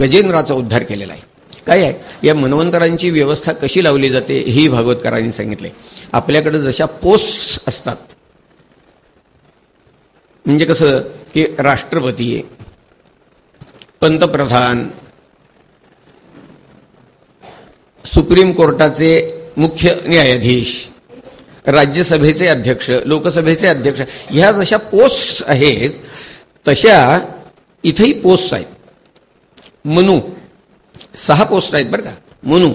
गजेंद्राचा उद्धार केलेला आहे. काय आहे? या मनवंतरांची व्यवस्था कशी लावली जाते ही भागवतकरांनी सांगितले. आपल्याकडे जशा पोस्ट असतात म्हणजे कसं की राष्ट्रपती पंतप्रधान सुप्रीम कोर्टाचे मुख्य न्यायाधीश राज्यसभेचे अध्यक्ष लोकसभेचे अध्यक्ष ह्या जशा पोस्ट आहेत तशा इथेही पोस्ट आहेत. मनु. सहा पोस्ट आहेत बरं का. मनु.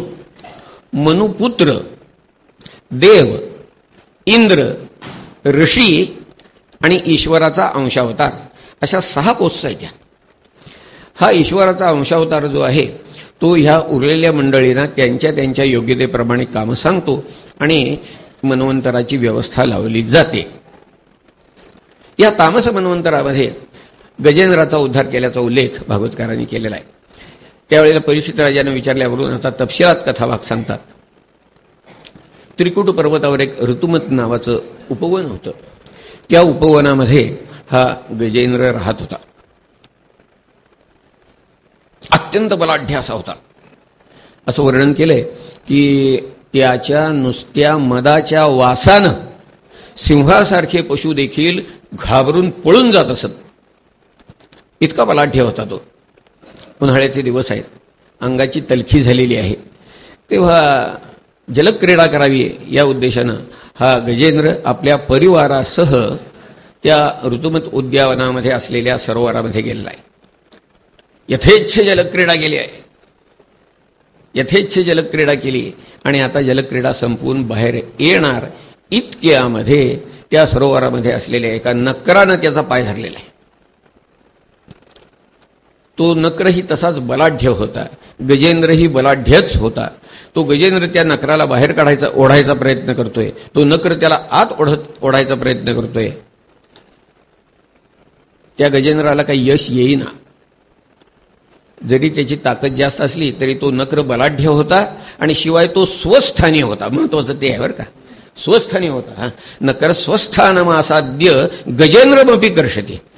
मनुपुत्र देव. इंद्र. ऋषी. आणि ईश्वराचा अंशावतार. अशा सहा पोस्ट आहेत हा ईश्वराचा अंशावतार जो आहे तो ह्या उरलेल्या मंडळींना त्यांच्या त्यांच्या योग्यतेप्रमाणे कामं सांगतो आणि मनवंतराची व्यवस्था लावली जाते. या तामस मनवंतरामध्ये गजेंद्राचा उद्धार केल्याचा उल्लेख भागवतकारांनी केलेला आहे. त्यावेळेला परीक्षित राजाने विचारल्यावरून आता तपशिलात कथाभाग सांगतात. त्रिकुट पर्वतावर एक ऋतुमत नावाचं उपवन होतं. त्या उपवनामध्ये हा गजेंद्र राहत होता. अत्यंत बलाढ्य असा होता. असं वर्णन केलंय की त्याच्या नुसत्या मदाच्या वासानं सिंहासारखे पशु देखील घाबरून पळून जात असत. इतका बलाढ्य होता तो. उन्हाळ्याचे दिवस आहेत. अंगाची तलखी झालेली आहे. तेव्हा जलक्रीडा करावी या उद्देशानं हा गजेंद्र आपल्या परिवारासह त्या ऋतुमत उद्यानामध्ये असलेल्या सरोवरामध्ये गेलेला आहे. यथेच्छ जलक्रीडा गेली आहे. यथेच्छ जलक्रीडा केली आणि आता जलक्रीडा संपवून बाहेर येणार इतक्यामध्ये त्या सरोवरामध्ये असलेल्या एका नकरानं त्याचा पाय धरलेला आहे. तो नक्रही तसाच बलाढ्य होता. गजेंद्रही बलाढ्यच होता. तो गजेंद्र त्या नकराला बाहेर काढायचा ओढायचा प्रयत्न करतोय. तो नक्र त्याला आत ओढत ओढायचा प्रयत्न करतोय. त्या गजेंद्राला काही यश येईना. जरी त्याची ताकद जास्त असली तरी तो नक्र बलाढ्य होता आणि शिवाय तो स्वस्थानी होता. महत्वाचं ते आहे बरं का. स्वस्थानी होता नकर स्वस्थानमासाद्य गजेंद्रमपी कर्षते.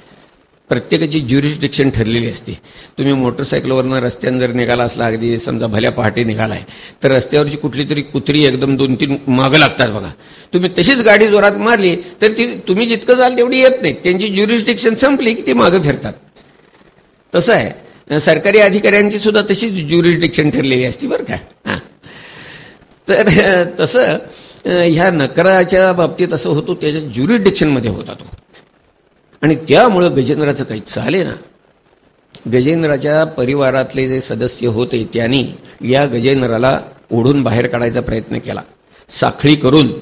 प्रत्येकाची ज्युरिस्डिक्शन ठरलेली असते. तुम्ही मोटरसायकलवरनं रस्त्यानं जर निघाला असला अगदी समजा भल्या पहाटे निघालाय तर रस्त्यावरची कुठली तरी कुत्री एकदम दोन तीन मागं लागतात बघा. तुम्ही तशीच गाडी जोरात मारली तर ती तुम्ही जितकं जाल तेवढी येत नाही. त्यांची ज्युरिस्डिक्शन संपली की ती मागं फिरतात. तसं आहे. सरकारी अधिकाऱ्यांची सुद्धा तशीच ज्युरिस्डिक्शन ठरलेली असते बरं का. तर तसं ह्या नकराच्या बाबतीत असं होतो त्याच्या ज्युरिस्डिक्शनमध्ये होता तो. आणि त्यामुळं गजेंद्राचं काही चाले ना. गजेंद्राच्या परिवारातले जे सदस्य होते त्यांनी या गजेंद्राला ओढून बाहेर काढायचा प्रयत्न केला. साखळी करून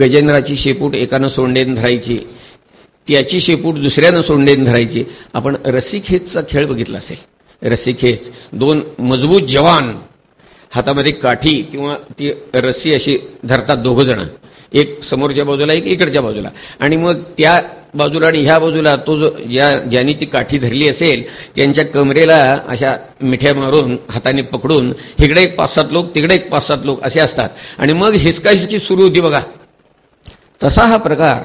गजेंद्राची शेपूट एकानं सोंडेन धरायची त्याची शेपूट दुसऱ्यानं सोंडेन धरायची. आपण रस्सीखेचचा खेळ बघितला असेल. रस्सीखेच दोन मजबूत जवान हातामध्ये काठी किंवा ती रस्सी अशी धरतात दोघं जण. एक समोरच्या बाजूला एक इकडच्या बाजूला. आणि मग त्या बाजूला आणि ह्या बाजूला तो जो ज्या ज्यांनी ती काठी धरली असेल त्यांच्या कमरेला अशा मिठ्या मारून हाताने पकडून इकडे एक पाच सात लोक तिकडे एक पाच सात लोक असे असतात. आणि मग हिसका सुरू होती बघा. तसा हा प्रकार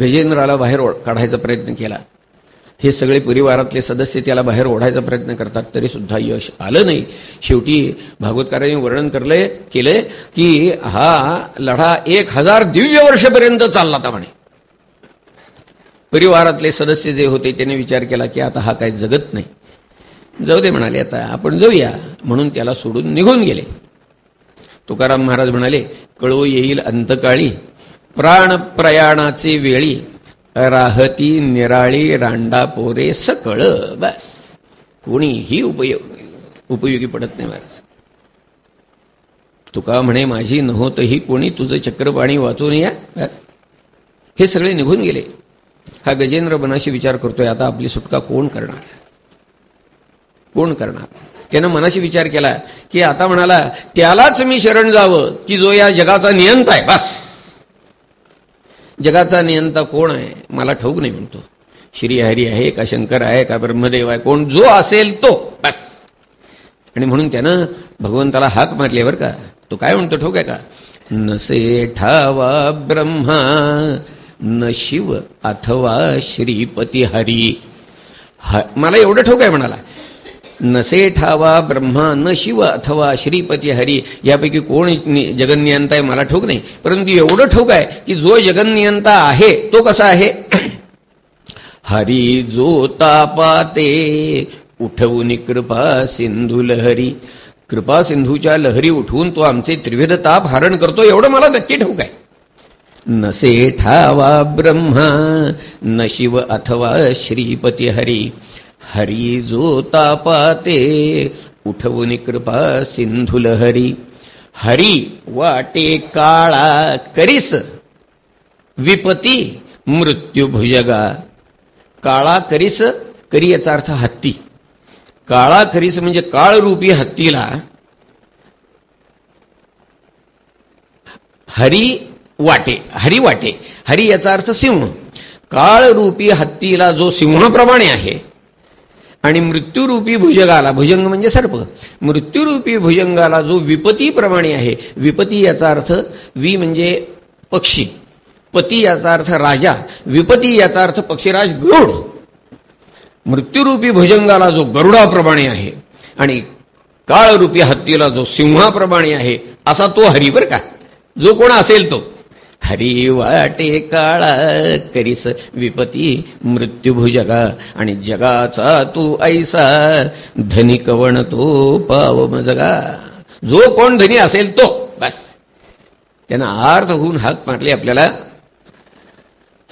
गजेंद्राला बाहेर काढायचा प्रयत्न केला. हे सगळे परिवारातले सदस्य त्याला बाहेर ओढायचा प्रयत्न करतात तरी सुद्धा यश आलं नाही. शेवटी भागवतकारांनी वर्णन करले केलंय की हा लढा एक हजार दिव्य वर्षपर्यंत चालला होता म्हणे. परिवारातले सदस्य जे होते त्यांनी विचार केला की आता हा काही जगत नाही. जाऊ दे म्हणाले आता आपण जाऊया म्हणून त्याला सोडून निघून गेले. तुकाराम महाराज म्हणाले कळो येईल अंतकाळी प्राण प्रयाणाचे वेळी राहती निराळी रांडा पोरे सकळ बस. कोणीही उपयोग उपयोगी पडत नाही महाराज. तुका म्हणे माझी नव्हतही कोणी तुझं चक्रपाणी वाचून या? बस. हे सगळे निघून गेले. हा गजेंद्र मनाशी विचार करतोय आता आपली सुटका कोण करणार? कोण करणार? त्यानं मनाशी विचार केला की आता म्हणाला त्यालाच मी शरण जावं की जो या जगाचा नियंत आहे बस. जगाचा नियंता कोण आहे? मला ठाऊक नाही म्हणतो. श्रीहरी आहे का शंकर आहे का ब्रह्मदेव आहे कोण जो असेल तो बस. आणि म्हणून त्यानं भगवंताला हाक मारली बरं का? तो काय म्हणतो ठोक आहे का? नसे ठावा ब्रह्मा न शिव अथवा श्रीपती हरी. ह मला एवढं ठोक आहे म्हणाला. नसे ठावा ब्रह्मा न शिव अथवा श्रीपती हरी यापैकी कोण जगनियंता आहे मला ठोक नाही. परंतु एवढं ठोक आहे की जो जगनियंता आहे तो कसा आहे? हरी जो तापाते उठवून कृपा सिंधू लहरी. कृपा सिंधूच्या लहरी उठवून तो आमचे त्रिविध ताप हरण करतो एवढं मला नक्की ठोक आहे. नसे ठावा ब्रह्मा न शिव अथवा श्रीपती हरी. हरी जो तापाते उठवून कृपा सिंधुल हरी. हरी वाटे काळा करीस विपती मृत्यू भुजगा. काळा करीस करी याचा अर्थ हत्ती. काळा करीस म्हणजे काळरूपी हत्तीला. हरी वाटे हरी वाटे. हरी याचा अर्थ सिंह. काळरूपी हत्तीला जो सिंहाप्रमाणे आहे आणि मृत्यूरूपी भुजंगाला भुजंग म्हणजे सर्प. मृत्यूरूपी भुजंगाला जो विपतीप्रमाणे आहे विपती याचा अर्थ वि म्हणजे पक्षी. पती याचा अर्थ राजा विपती याचा अर्थ पक्षीराज गरुड. मृत्यूरूपी भुजंगाला जो गरुडाप्रमाणे आहे आणि काळरूपी हत्तीला जो सिंहाप्रमाणे आहे असा तो हरिवर का? जो कोण असेल तो. हरी वाटे काळा करीस विपती मृत्यूभुजगा. आणि जगाचा तू ऐसा धनी कवण तो पाव मजगा. जो कोण धनी असेल तो. बस. त्यानं अर्थ होऊन हात मारले आपल्याला.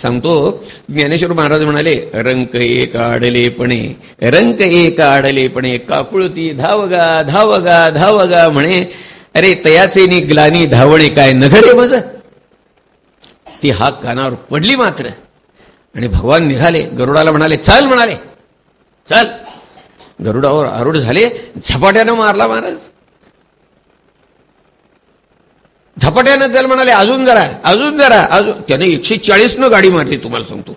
सांगतो ज्ञानेश्वर महाराज म्हणाले रंक एक आडलेपणे रंक एक आडलेपणे काकुळती धावगा धावगा धावगा म्हणे. अरे तयाचे नि ग्लानी धावणे काय नघडे मज ती हाक कानावर पडली मात्र. आणि भगवान निघाले गरुडाला म्हणाले चल म्हणाले. चल. गरुडावर आरूढ झाले झपाट्यानं मारला महाराज. झपाट्यानं चल म्हणाले अजून जरा अजून जरा अजून. त्याने एकशे चाळीसनं गाडी मारली तुम्हाला सांगतो.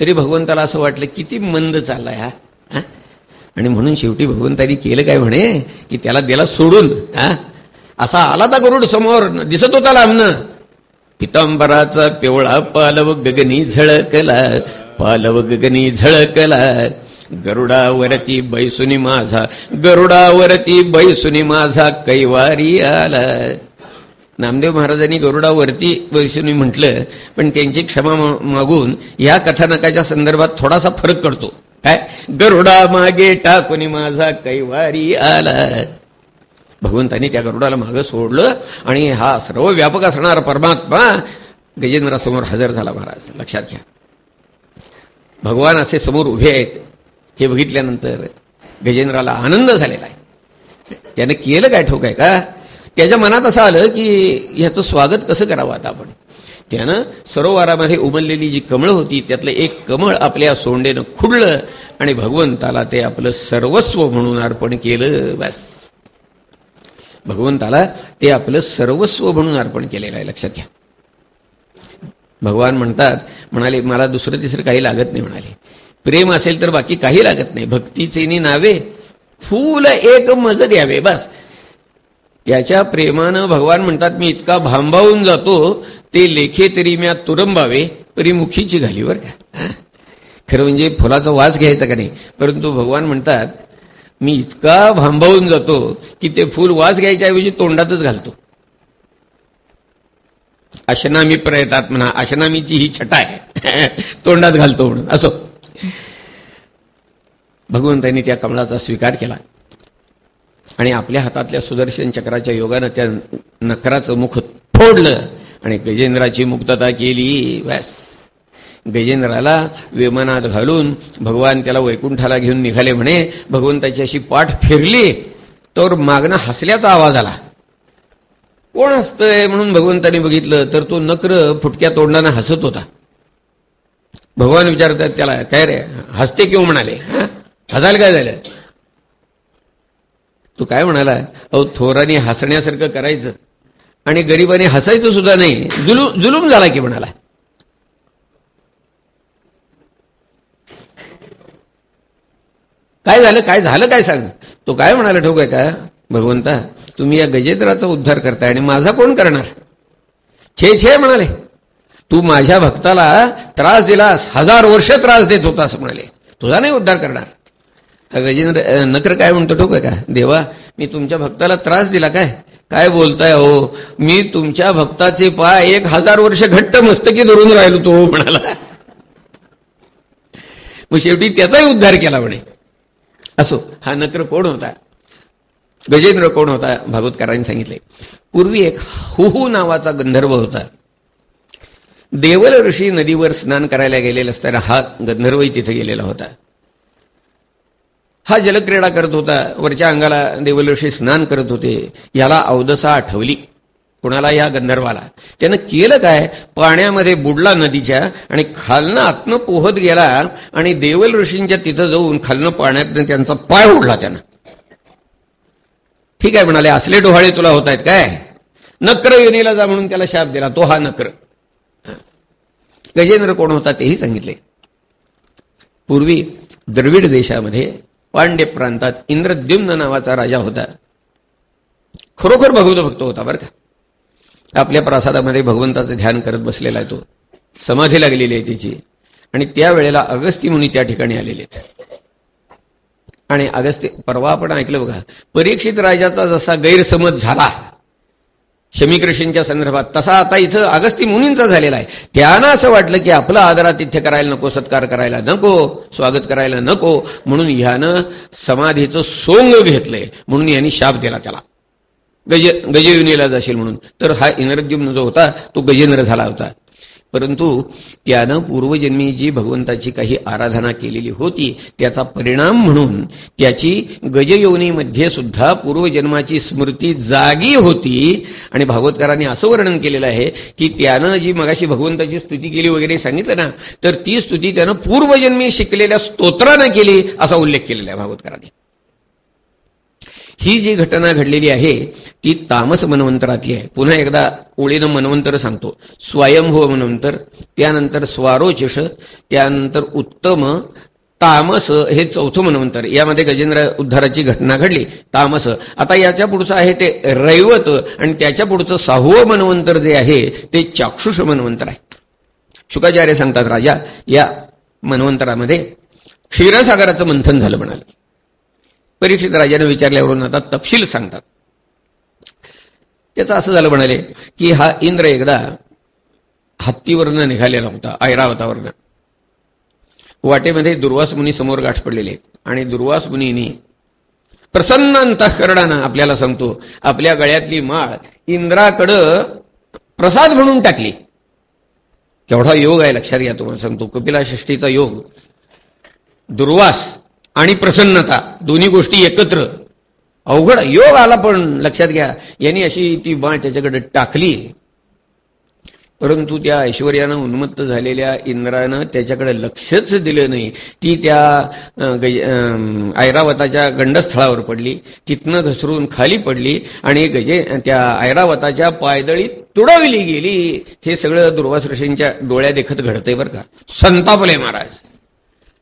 तरी भगवंताला असं वाटलं किती मंद चाललाय हा आणि म्हणून शेवटी भगवंतानी केलं काय म्हणे की त्याला दिला सोडून हा असा आला तर गरुड समोर दिसत होता लांबनं. पितांबराचा पिवळा पालव गगनी झळकला पालव गगनी झळकला. गरुडावरती बैसुनी माझा गरुडावरती बैसुनी माझा कैवारी आला. नामदेव महाराजांनी गरुडावरती बैसुनी म्हटलं पण त्यांची क्षमा मागून या कथानकाच्या संदर्भात थोडासा फरक करतो काय? गरुडा मागे टाकून माझा कैवारी आला. भगवंतांनी त्या गरुडाला मागं सोडलं आणि हा सर्व व्यापक असणारा परमात्मा गजेंद्रासमोर हजर झाला महाराज. लक्षात घ्या. भगवान असे समोर उभे आहेत हे बघितल्यानंतर गजेंद्राला आनंद झालेला आहे. त्यानं केलं काय ठोक आहे का? त्याच्या मनात असं आलं की ह्याचं स्वागत कसं करावं आता आपण? त्यानं सरोवरामध्ये उमललेली जी कमळ होती त्यातलं एक कमळ आपल्या सोंडेनं खुडलं आणि भगवंताला ते आपलं सर्वस्व म्हणून अर्पण केलं बस. भगवंताला ते आपलं सर्वस्व म्हणून अर्पण केलेलं आहे. लक्षात घ्या. भगवान म्हणतात म्हणाले मला दुसरं तिसरं काही लागत नाही म्हणाले. प्रेम असेल तर बाकी काही लागत नाही. भक्तीचे नावे फूल एक मज द्यावे बस. त्याच्या प्रेमानं भगवान म्हणतात मी इतका भांबावून जातो ते लेखे तरी म्या तुरंबावे परिमुखीची घालीवर घाली बर का. खरं म्हणजे फुलाचा वास घ्यायचा का नाही? परंतु भगवान म्हणतात मी इतका भांबावून जातो की ते फूल वास घ्यायच्या ऐवजी तोंडातच घालतो. अशनामी प्रयतात म्हणा अशनामीची ही छटा आहे. तोंडात घालतो म्हणून. असो. भगवंतांनी त्या कमळाचा स्वीकार केला. आणि आपल्या हातातल्या सुदर्शन चक्राच्या योगानं त्या नकराचं मुख फोडलं आणि गजेंद्राची मुक्तता केली. व्यास गजेंद्राला विमानात घालून भगवान त्याला वैकुंठाला घेऊन निघाले म्हणे. भगवंताची अशी पाठ फिरली तर मागणं हसल्याचा आवाज आला. कोण हसतंय म्हणून भगवंतानी बघितलं तर तो नक्र फुटक्या तोंडानं हसत होता. भगवान विचारतात त्याला काय रे हसते किंवा म्हणाले. हसायला काय झालं? तू काय म्हणाला अहो थोराने हसण्यासारखं करायचं आणि गरिबाने हसायचं सुद्धा नाही. जुलू जुलूम झाला की म्हणाला काय झालं? काय झालं? काय सांग? तो काय म्हणाला ठोक आहे का? भगवंता तुम्ही या गजेंद्राचा उद्धार करताय आणि माझा कोण करणार? छे छे म्हणाले. तू माझ्या भक्ताला त्रास दिलास हजार वर्ष त्रास देत होतास म्हणाले. तुझा नाही उद्धार करणार. गजेंद्र नकर काय म्हणतो ठोक आहे का? देवा मी तुमच्या भक्ताला त्रास दिला काय? काय बोलताय हो? मी तुमच्या भक्ताचे पाय एक हजार वर्ष घट्ट मस्तकी धरून राहिलो तो म्हणाला. मग शेवटी त्याचाही उद्धार केला म्हणे. असो हा नक्र कोण होता? गजेंद्र कोण होता? भागवतकारांनी सांगितले. पूर्वी एक हुहू नावाचा गंधर्व होता. देवल ऋषी नदीवर स्नान करायला गेलेला असताना हा गंधर्वही तिथे गेलेला होता. हा जलक्रीडा करत होता. वरच्या अंगाला देवल ऋषी स्नान करत होते. याला अवदसा आठवली. कुणाला या गंधर्वाला? त्यानं केलं काय? पाण्यामध्ये बुडला नदीच्या आणि खालनं आतनं पोहत गेला आणि देवल ऋषींच्या तिथं जाऊन खालनं पाण्यातनं त्यांचा पाय उडला त्यानं. ठीक आहे म्हणाले असले डोहाळे तुला होत आहेत काय? नक्र योनीला जा म्हणून त्याला शाप दिला. तो हा नक्र. गजेंद्र कोण होता तेही सांगितले. पूर्वी द्रविड देशामध्ये पांड्य प्रांतात इंद्रद्युम्न नावाचा राजा होता. खरोखर भगवत भक्त होता बरं का? आपल्या प्रासादामध्ये भगवंताचं ध्यान करत बसलेला आहे तो. समाधी लागलेली आहे तिची. आणि त्यावेळेला अगस्ती मुनी त्या ठिकाणी आलेले आहेत. आणि अगस्ती परवा आपण ऐकलं बघा परीक्षित राजाचा जसा गैरसमज झाला शमीकृष्णच्या संदर्भात तसा आता इथं अगस्ती मुनींचा झालेला आहे. त्यांना असं वाटलं की आपलं आदरातिथ्य करायला नको सत्कार करायला नको स्वागत करायला नको म्हणून ह्यानं समाधीचं सोंग घेतलंय म्हणून यांनी शाप दिला त्याला. गज गजयुनीला जाशील म्हणून. तर हा इंद्रद्युम्न जो होता तो गजेंद्र झाला होता. परंतु त्यानं पूर्वजन्मी जी भगवंताची काही आराधना केलेली होती त्याचा परिणाम म्हणून त्याची गजयोनीमध्ये सुद्धा पूर्वजन्माची स्मृती जागी होती. आणि भागवतकारांनी असं वर्णन केलेलं आहे की त्यानं जी मगाशी भगवंताची स्तुती केली वगैरे सांगितलं ना तर ती स्तुती त्यानं पूर्वजन्मी शिकलेल्या स्तोत्रानं केली असा उल्लेख केलेला आहे भागवतकारांनी. ही जी घटना घडलेली आहे ती तामस मनवंतरातली आहे. पुन्हा एकदा ओळीनं मनवंतर सांगतो. स्वयंभव हो मनवंतर त्यानंतर स्वारोचष त्यानंतर उत्तम तामस हे चौथं मनवंतर. यामध्ये गजेंद्र उद्धाराची घटना घडली तामस. आता याच्या पुढचं आहे ते रैवत आणि त्याच्या पुढचं सहावं मनवंतर जे आहे ते चाक्षुष मनवंतर आहे. शुकाचार्य सांगतात राजा या मनवंतरामध्ये क्षीरसागराचं मंथन झालं म्हणाले. परीक्षित राजाने विचारल्यावरून आता तपशील सांगतात. त्याचं असं झालं म्हणाले की हा इंद्र एकदा हत्तीवरनं निघालेला होता ऐरावतावरनं. वाटेमध्ये दुर्वास मुनी समोर गाठ पडलेले आणि दुर्वास मुनीनी प्रसन्न अंतःकरणानं आपल्याला सांगतो आपल्या गळ्यातली माळ इंद्राकडं प्रसाद म्हणून टाकली. केवढा योग आहे लक्षात घ्या तुम्हाला सांगतो. कपिला षष्टीचा योग दुर्वास आणि प्रसन्नता. दोन्ही गोष्टी एकत्र. अवघड. योग आला पण लक्षात घ्या. यांनी अशी ती बाण त्याच्याकडे टाकली. परंतु त्या ऐश्वर्यानं उन्मत्त झालेल्या इंद्रानं त्याच्याकडे लक्षच दिलं नाही. ती त्या ऐरावताच्या गंडस्थळावर पडली. तिथनं घसरून खाली पडली आणि गजे त्या ऐरावताच्या पायदळी तुडवली गेली. हे सगळं दुर्वास ऋषींच्या डोळ्या देखत घडतंय बरं का. संतापले महाराज.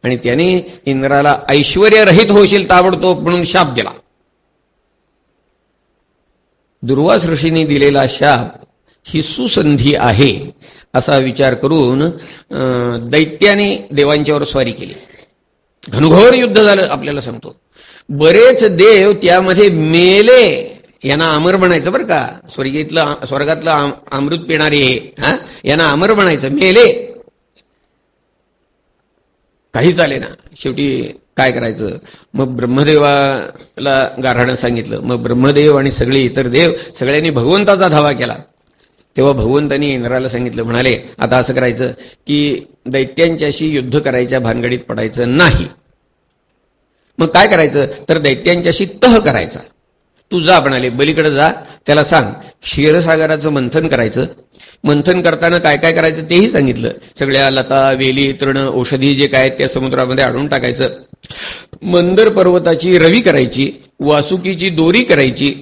आणि त्याने इंद्राला ऐश्वर्यरहित होशील ताबडतोब म्हणून शाप दिला. दुर्वास ऋषीने दिलेला शाप ही सुसंधी आहे असा विचार करून दैत्याने देवांच्यावर स्वारी केली. घनघोर युद्ध झालं आपल्याला सांगतो. बरेच देव त्यामध्ये मेले यांना अमर म्हणायचं बरं का. स्वर्गीतलं स्वर्गातलं अमृत पिणारे हा? यांना अमर म्हणायचं मेले. काही चाले ना शेवटी काय करायचं? मग ब्रह्मदेवाला गारहाणं सांगितलं. मग ब्रह्मदेव आणि सगळे इतर देव सगळ्यांनी भगवंताचा धावा केला. तेव्हा भगवंतांनी इंद्राला सांगितलं म्हणाले आता असं करायचं की दैत्यांच्याशी युद्ध करायच्या भानगडीत पडायचं नाही. मग काय करायचं? तर दैत्यांच्याशी तह करायचा. तू जा म्हणाले बलीकडे जा त्याला सांग. क्षीरसागराचं मंथन करायचं. मंथन करताना काय काय करायचं तेही सांगितलं. सगळ्या लता वेली तृण औषधी जे काय आहेत त्या समुद्रामध्ये आणून टाकायचं. मंदर पर्वताची रवी करायची वासुकीची दोरी करायची.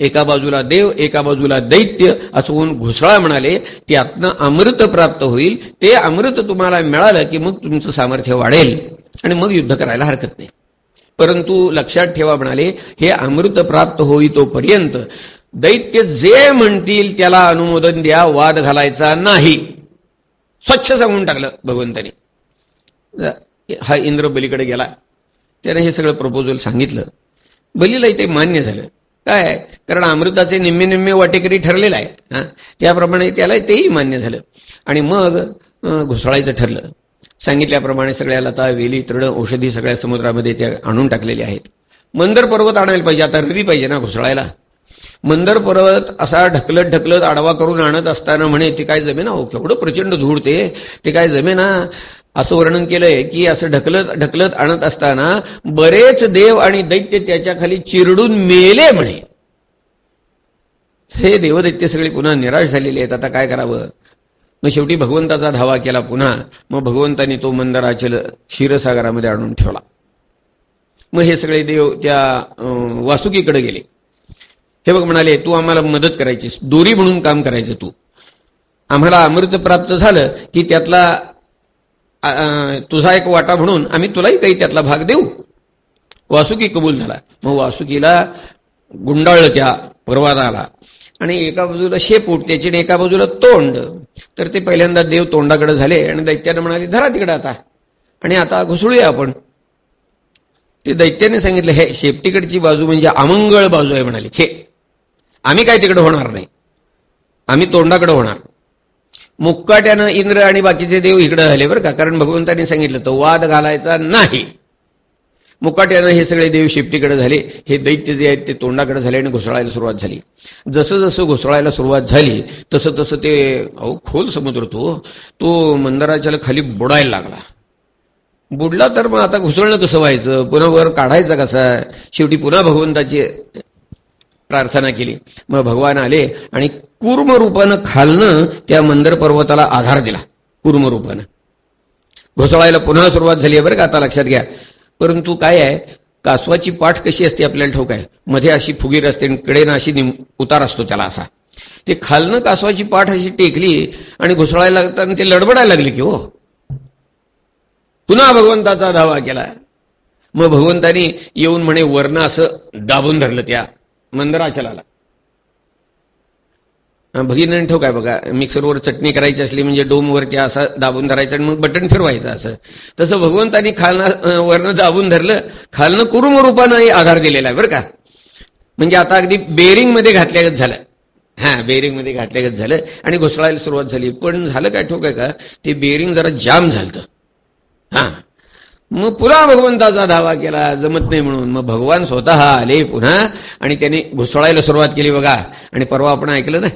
एका बाजूला देव एका बाजूला दैत्य असं होऊन घुसळा म्हणाले त्यातनं अमृत प्राप्त होईल. ते अमृत तुम्हाला मिळालं की मग तुमचं सामर्थ्य वाढेल. आणि मग युद्ध करायला हरकत नाही. परंतु लक्षात ठेवा म्हणाले हे अमृत प्राप्त होई तोपर्यंत दैत्य जे म्हणतील त्याला अनुमोदन द्या वाद घालायचा नाही. स्वच्छ सांगून टाकलं भगवंतानी. हा इंद्र बलीकडे गेला. त्याने हे सगळं प्रपोजल सांगितलं. बलीलाही ते मान्य झालं. काय? कारण अमृताचे निम्मे निम्मे वाटेकरी ठरलेला आहे. त्याप्रमाणे त्याला तेही मान्य झालं. आणि मग घुसळायचं ठरलं. सांगितल्याप्रमाणे सगळ्या लता वेली तृण औषधी सगळ्या समुद्रामध्ये त्या आणून टाकलेल्या आहेत. मंदर पर्वत आणायला पाहिजे. आता रवी पाहिजे ना घुसळायला. मंदर पर्वत असा ढकलत ढकलत आडवा करून आणत असताना म्हणे ते काय जमेना हो? केवढं प्रचंड धूळ ते. काय जमेना? असं वर्णन केलंय की असं ढकलत ढकलत आणत असताना बरेच देव आणि दैत्य त्याच्याखाली चिरडून मेले म्हणे. हे देवदैत्य सगळे पुन्हा निराश झालेले आहेत. आता काय करावं? मग शेवटी भगवंताचा धावा केला पुन्हा. मग भगवंतानी तो मंदराचल क्षीरसागरामध्ये आणून ठेवला. मग हे सगळे देव त्या वासुकीकडे गेले. हे बघ म्हणाले तू आम्हाला मदत करायचीस. दोरी म्हणून काम करायचं तू. आम्हाला अमृत प्राप्त झालं की त्यातला तुझा एक वाटा म्हणून आम्ही तुलाही काही त्यातला भाग देऊ. वासुकी कबूल झाला. मग वासुकीला गुंडाळलं त्या पर्वताला. आणि एका बाजूला शेपूट त्याची एका बाजूला तोंड. तर ते पहिल्यांदा देव तोंडाकडे झाले आणि दैत्याने म्हणाले धरा तिकडे आता. आणि आता घुसळूया आपण. ते दैत्याने सांगितलं हे शेपटीकडची बाजू म्हणजे अमंगळ बाजू आहे म्हणाले. छे आम्ही काय तिकडे होणार नाही. आम्ही तोंडाकडे होणार. मुक्काट्यानं इंद्र आणि बाकीचे देव इकडे झाले बरं का? कारण भगवंतांनी सांगितलं तर वाद घालायचा नाही. मुकाट्यानं हे सगळे देव शेपटीकडे झाले. हे दैत्य जे आहेत ते तोंडाकडे झाले आणि घुसळायला सुरुवात झाली. जसं जसं घुसळायला सुरुवात झाली तसं तसं ते अहो खोल समुद्र तो तो मंदराच्या खाली बुडायला लागला. बुडला तर मग आता घुसळणं कसं व्हायचं? पुन्हा वर काढायचं कसा? शेवटी पुन्हा भगवंताची प्रार्थना केली. मग भगवान आले आणि कूर्म रूपानं खालनं त्या मंदर पर्वताला आधार दिला. कूर्म रूपानं. घुसळायला पुन्हा सुरुवात झाली आहे बरं का? आता लक्षात घ्या. परंतु काय आहे? कासवाची पाठ कशी असते आपल्याला ठोक आहे? मध्ये अशी फुगीर असते आणि कडेनं अशी उतार असतो त्याला असा. ते खालनं कासवाची पाठ अशी टेकली आणि घुसळायला लागताना ते लडबडायला लागले की हो. पुन्हा भगवंताचा धावा केला. मग भगवंतानी येऊन म्हणे वर्ण असं दाबून धरलं त्या मंदराचलाला भगिनी ठोक आहे बघा मिक्सरवर चटणी करायची असली म्हणजे डोमवरती असा दाबून धरायचं आणि मग बटन फिरवायचं असं. तसं भगवंतानी खालना वरनं दाबून धरलं खालनं कुरुम रूपानं आधार दिलेला आहे बरं का. म्हणजे आता अगदी बेरिंगमध्ये घातल्यागत झालं. हा बेरिंगमध्ये घातल्यागत झालं आणि घुसळायला सुरुवात झाली. पण झालं काय ठोक आहे का? ते बेरिंग जरा जाम झालं हा. मग पुन्हा भगवंताचा धावा केला जमत नाही म्हणून. मग भगवान स्वतः आले पुन्हा आणि त्याने घुसळायला सुरुवात केली बघा. आणि परवा आपण ऐकलं ना?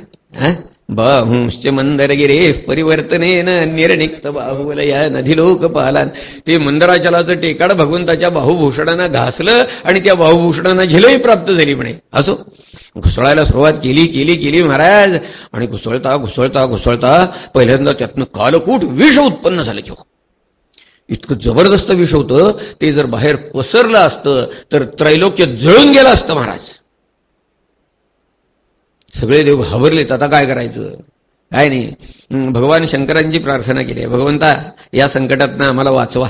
बहुश्च मंदरगिरे परिवर्तनेन निर्निक्त बाहुवलया नदी लोक पालान ते मंदराचलाचं टेकाड भगवंताच्या बाहुभूषणानं घासलं आणि त्या बाहुभूषणानं झिलही प्राप्त झाली म्हणे. असो. घुसळायला सुरुवात केली केली केली महाराज. आणि घुसळता घुसळता घुसळता पहिल्यांदा त्यातनं कालकूट विष उत्पन्न झालं की हो. इतकं जबरदस्त विष होतं ते जर बाहेर पसरलं असतं तर त्रैलोक्य जळून गेलं असतं महाराज. सगळे देव घाबरलेत आता काय करायचं? काय नाही. भगवान शंकरांची प्रार्थना केली आहे. भगवंता या संकटातनं आम्हाला वाचवा.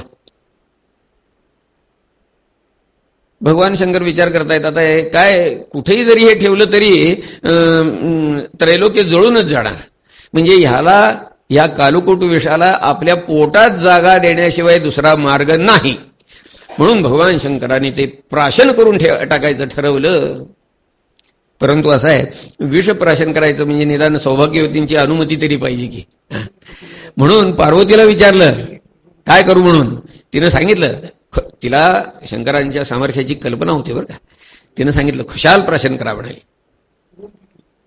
भगवान शंकर विचार करतायत आता काय कुठेही जरी हे ठेवलं तरी त्रैलोक्य जळूनच जाणार. म्हणजे ह्याला या कालुकोट विषाला आपल्या पोटात जागा देण्याशिवाय दुसरा मार्ग नाही. म्हणून भगवान शंकरांनी ते प्राशन करून ठेव टाकायचं ठरवलं. परंतु असं आहे विष प्राशन करायचं म्हणजे निदान सौभाग्यवतींची अनुमती तरी पाहिजे की. म्हणून पार्वतीला विचारलं काय करू म्हणून? तिनं सांगितलं तिला शंकरांच्या सामर्थ्याची कल्पना होती बरं का. तिनं सांगितलं खुशाल प्राशन करा म्हणाली.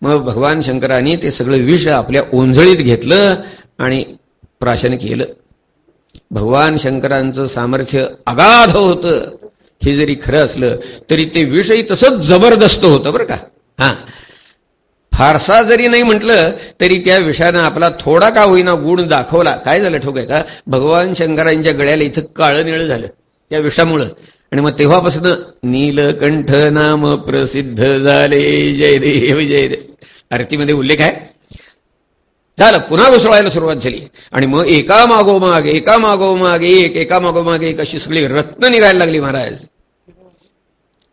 मग भगवान शंकरांनी ते सगळं विष आपल्या ओंझळीत घेतलं आणि प्राशन केलं. भगवान शंकरांचं सामर्थ्य अगाध होतं. हे जरी खरं असलं तरी ते विषही तसंच जबरदस्त होतं बरं का. हा. फारसा जरी नाही म्हटलं तरी त्या विषयानं आपला थोडा का होईना गुण दाखवला. काय झालं ठोक आहे का? भगवान शंकरांच्या गळ्याला इथं काळं निळ झालं त्या विषामुळं. आणि मग तेव्हापासून नीलकंठ नाम प्रसिद्ध झाले. जय देव जय देव. आरतीमध्ये उल्लेख आहे. झालं पुन्हा घुसळायला सुरुवात झाली. आणि मग एका मागोमाग एका मागोमाग एक एका मागोमाग एक अशी सगळी रत्न निघायला लागली महाराज.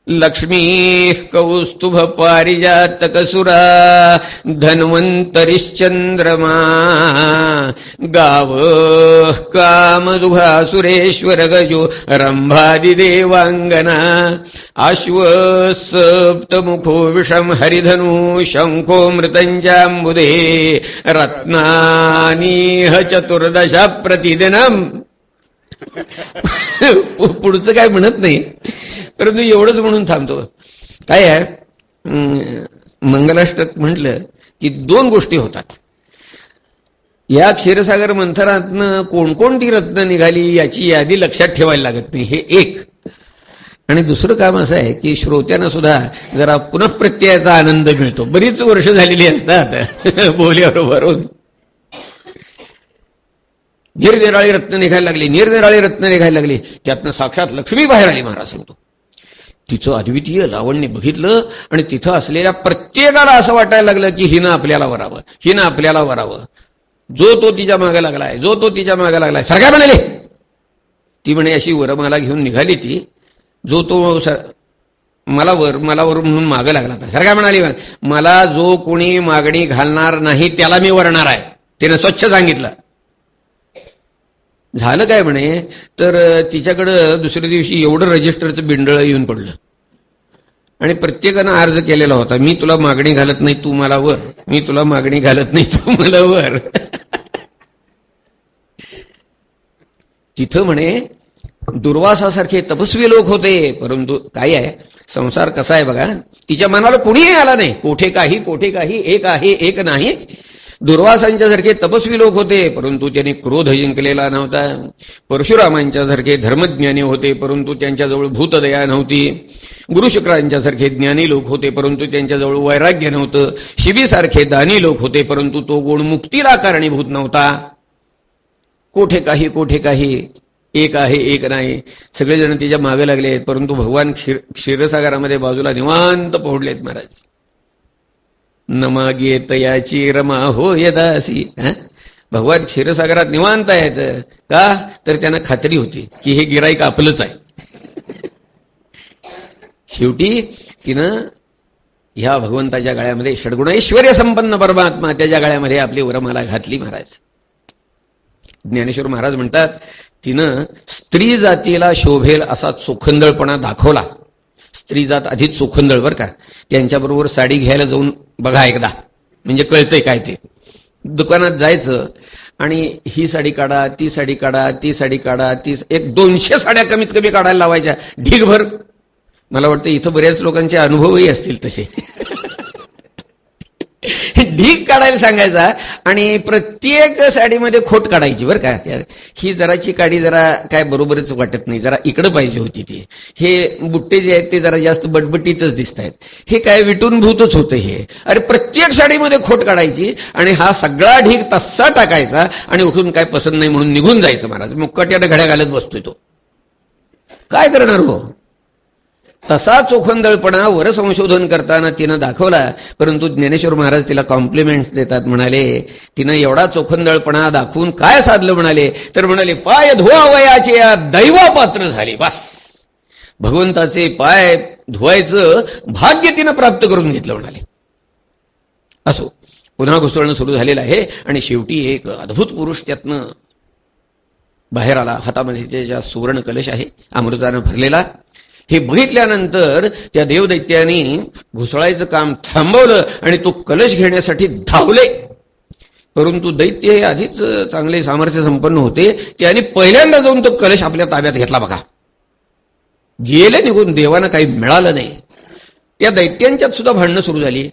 लक्ष्मी कौस्तुभ पारिजातकसुरा धन्वन्तरिश्चन्द्रमा गाव कामदुघा सुरेश्वर गजो रम्भादिदेवाङ्गना अश्व सप्तमुखो विषम हरिधनु शङ्को मृतञ्जाम्बुदे रत्नानीह चतुर्दश प्रतिदिनम् पुढचं काय म्हणत नाही. परंतु एवढंच म्हणून थांबतो. काय आहे? मंगलाष्टक म्हटलं की दोन गोष्टी होतात. या क्षीरसागर मंथरातनं कोणकोणती रत्न निघाली याची यादी लक्षात ठेवायला लागत नाही. हे एक. आणि दुसरं काम असं आहे की श्रोत्यांना सुद्धा जरा पुनःप्रत्ययाचा आनंद मिळतो. बरीच वर्ष झालेली असतात. बोल्याबरोबर निरनिराळी रत्न निघायला लागली निरनिराळी रत्न निघायला लागली. त्यातनं साक्षात लक्ष्मी बाहेर आली महाराज सांगतो. तिचं अद्वितीय लावण्य बघितलं आणि तिथं असलेल्या प्रत्येकाला असं वाटायला लागलं की हिनं आपल्याला वरावं हिनं आपल्याला वरावं. जो तो तिच्यामागे लागलाय जो तो तिच्यामागे लागलाय सरकार म्हणाले. ती म्हणे अशी वर मला घेऊन निघाली ती. जो तो मला वर मला वर म्हणून मागं लागला होता. सरकार म्हणाली मला जो कोणी मागणी घालणार नाही त्याला मी वरणार आहे. तिनं स्वच्छ सांगितलं. झालं काय म्हणे? तर तिच्याकडं दुसऱ्या दिवशी एवढं रजिस्टरचं बिंडळ येऊन पडलं. आणि प्रत्येकानं अर्ज केलेला होता मी तुला मागणी घालत नाही तू मला वर. मी तुला मागणी घालत नाही तू मला वर. तिथं म्हणे दुर्वासासारखे तपस्वी लोक होते परंतु काय आहे संसार कसा आहे बघा? तिच्या मनाला कुणीही आला नाही. कोठे काही कोठे काही एक आहे एक नाही. दुर्वासांच्या सारखे तपस्वी लोक होते परंतु त्यांनी क्रोध जिंकलेला नव्हता. परशुरामांच्या सारखे धर्मज्ञानी होते परंतु त्यांच्याजवळ भूतदया नव्हती. गुरुशुक्रांच्या सारखे ज्ञानी लोक होते परंतु त्यांच्याजवळ वैराग्य नव्हतं. शिबीसारखे दानी लोक होते परंतु तो गुण मुक्तीला कारणीभूत नव्हता. कोठे काही कोठे काही एक आहे एक नाही. सगळेजण तिच्यामागे लागले आहेत परंतु भगवान क्षीर क्षीरसागरामध्ये बाजूला निवांत पोहडलेत महाराज. नमागे तयाची रमा हो यदासी. भगवान क्षीरसागरात निवांत आहेत. का? तर त्यांना खात्री होती की हे गिराईक आपलंच आहे. शेवटी तिनं ह्या भगवंताच्या गळ्यामध्ये षडगुण संपन्न परमात्मा त्याच्या गळ्यामध्ये आपली वरमाला घातली महाराज. ज्ञानेश्वर महाराज म्हणतात तिनं स्त्री जातीला शोभेल असा चोखंदळपणा दाखवला. स्त्री जात आधीच चोखंदळ बरं का? त्यांच्याबरोबर साडी घ्यायला जाऊन बघा एकदा. म्हणजे कळतंय काय ते. दुकानात जायचं आणि ही साडी काढा ती साडी काढा ती साडी काढा ती एक दोनशे साड्या कमीत कमी काढायला लावायच्या. ढीगभर. मला वाटतं इथं बऱ्याच लोकांचे अनुभवही असतील तसे. ढीक काढायला सांगायचा आणि प्रत्येक साडीमध्ये खोट काढायची बरं का. ही जराची काडी जरा काय बरोबरच वाटत नाही. जरा इकडं पाहिजे होती ती. हे बुट्टे जे आहेत ते जरा जास्त बटबटीतच दिसत आहेत. हे काय विटून भूतच होतं हे. अरे प्रत्येक साडीमध्ये खोट काढायची आणि हा सगळा ढीक तस्सा टाकायचा आणि उठून काय पसंत नाही म्हणून निघून जायचं महाराज. मुक्काट्यानं घड्या घालत बसतोय तो. काय करणार हो? तसा चोखंदळपणा वर संशोधन करताना तिनं दाखवला परंतु ज्ञानेश्वर महाराज तिला कॉम्प्लिमेंट्स देतात म्हणाले तिनं एवढा चोखंदळपणा दाखवून काय साधलं? म्हणाले तर म्हणाले पाय धुवावयाचे या दैवापात्र झाले बस. भगवंताचे पाय धुवायचं भाग्य तिनं प्राप्त करून घेतलं म्हणाले. असो पुन्हा घुसळणं सुरू झालेलं आहे आणि शेवटी एक अद्भुत पुरुष त्यातनं बाहेर आला. हातामध्ये त्याच्या सुवर्ण कलश आहे अमृतानं भरलेला. हे बघितल्यानंतर त्या देवदैत्याने घुसळायचं काम थांबवलं आणि तो कलश घेण्यासाठी धावले. परंतु दैत्य हे आधीच चांगले सामर्थ्य संपन्न होते. त्याने पहिल्यांदा जाऊन तो कलश आपल्या ताब्यात घेतला बघा. गेले निघून देवानं काही मिळालं नाही. त्या दैत्यांच्यात सुद्धा भांडणं सुरू झाली.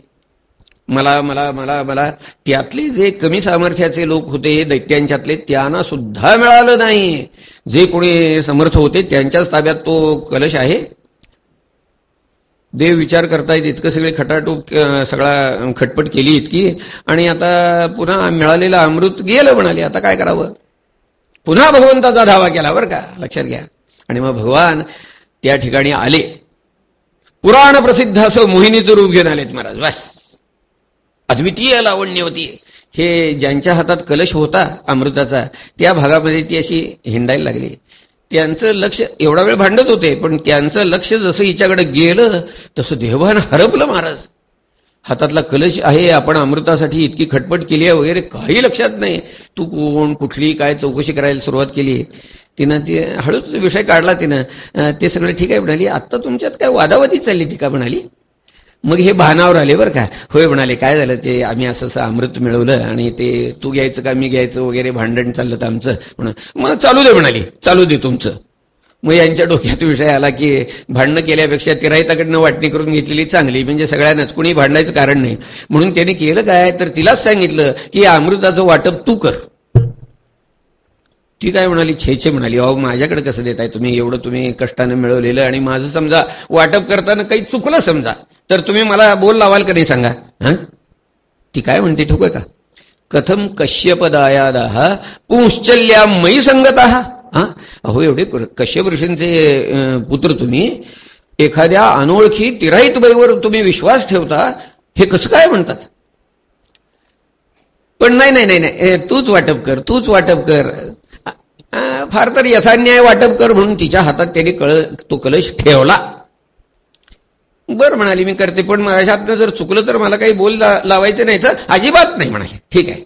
मला मला मला मला. त्यातले जे कमी सामर्थ्याचे लोक होते दैत्यांच्यातले त्यांना सुद्धा मिळालं नाही. जे कोणी समर्थ होते त्यांच्याच ताब्यात तो कलश आहे. देव विचार करतायत इतकं सगळे खटाटूप सगळा खटपट केली इतकी. आणि आता पुन्हा मिळालेलं अमृत गेलं म्हणाले आता काय करावं? पुन्हा भगवंताचा धावा केला बरं का? लक्षात घ्या. आणि मग भगवान त्या ठिकाणी आले. पुराण प्रसिद्ध असं मोहिनीचं रूप घेऊन आलेत महाराज बस. अद्वितीय लावण्य होती. हे ज्यांच्या हातात कलश होता अमृताचा त्या भागामध्ये ती अशी हिंडायला लागली. त्यांचं लक्ष एवढा वेळ भांडत होते पण त्यांचं लक्ष जसं हिच्याकडे गेलं तसं देवान हरपलं महाराज. हातातला कलश आहे आपण अमृतासाठी इतकी खटपट केली आहे वगैरे काही लक्षात नाही. तू कोण कुठली काय चौकशी करायला सुरुवात केली? तिनं ती हळूच विषय काढला तिनं. ते सगळं ठीक आहे म्हणाली आत्ता तुमच्यात काय वादावादी चालली ती का? म्हणाली. मग हे भानावर आले बरं का. होय म्हणाले काय झालं? ते आम्ही असं असं अमृत मिळवलं आणि ते तू घ्यायचं का मी घ्यायचं वगैरे भांडण चाललं तर आमचं. म्हणून मग चालू दे म्हणाली चालू दे तुमचं. मग यांच्या डोक्यात विषय आला की भांडणं केल्यापेक्षा तिरायताकडनं वाटणी करून घेतलेली चांगली म्हणजे सगळ्यांनाच कुणी भांडायचं कारण नाही. म्हणून त्यांनी केलं काय? तर तिलाच सांगितलं की अमृताचं वाटप तू कर. ती काय म्हणाली? छे छे म्हणाली अहो माझ्याकडे कसं देताय तुम्ही? एवढं तुम्ही कष्टानं मिळवलेलं आणि माझं समजा वाटप करताना काही चुकलं समजा. तर तुम्ही मला बोल लावाल का नाही सांगा? हा? ती काय म्हणते ठोक का? कथम कश्यपदायादाह पुंश्चल्या मयी संगत. हा? अहो एवढे कश्यप ऋषींचे पुत्र तुम्ही एखाद्या अनोळखी तिराईत बाईवर तुम्ही विश्वास ठेवता हे कसं काय म्हणतात? पण नाही नाही नाही तूच वाटप कर तूच वाटप कर. फार तर यथान्याय वाटप कर म्हणून तिच्या हातात त्याने कळ तो कलश ठेवला. बरं म्हणाली मी करते पण माझ्यातनं जर चुकलं तर मला काही बोल लावायचं नाही तर अजिबात नाही म्हणाली. ठीक आहे.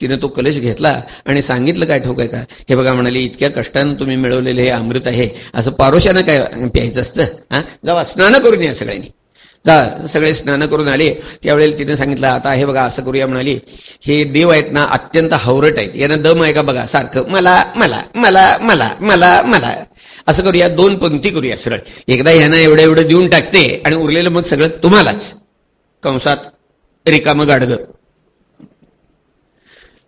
तिनं तो कलश घेतला आणि सांगितलं काय ठोक आहे का? हे बघा म्हणाली इतक्या कष्टानं तुम्ही मिळवलेले हे अमृत आहे. असं पारोशानं काय प्यायचं असतं हा? गावा स्नान करून या सगळ्यांनी. जा सगळे स्नान करून आले. त्यावेळेला तिने सांगितलं आता हे बघा असं करूया म्हणाली. हे देव आहेत ना अत्यंत हावरट आहेत. यांना दम आहे का बघा? सारखं मला मला मला मला मला मला. असं करूया दोन पंक्ती करूया सरळ. एकदा ह्यांना एवढं एवढं देऊन टाकते आणि उरलेलं मग सगळं तुम्हालाच. कंसात रिकामं गाडग.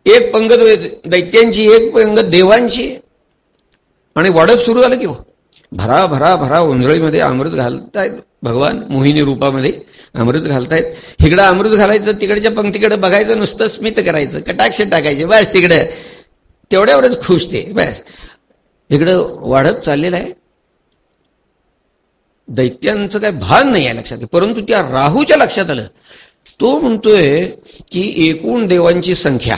एक पंगत दैत्यांची एक पंगत देवांची. आणि वाढत सुरू झालं की हो. भरा भरा भरा उंजळीमध्ये अमृत घालतायत. भगवान मोहिनी रूपामध्ये अमृत घालतायत. इकडं अमृत घालायचं तिकडच्या पंक्तीकडे बघायचं नुसतं स्मित करायचं कटाक्ष टाकायचे बस तिकडे. तेवढ्यावरच खुश ते बस. इकडं वाढत चाललेलं आहे. दैत्यांचं काय भान नाही आहे लक्षात परंतु त्या राहूच्या लक्षात आलं. तो म्हणतोय की एकूण देवांची संख्या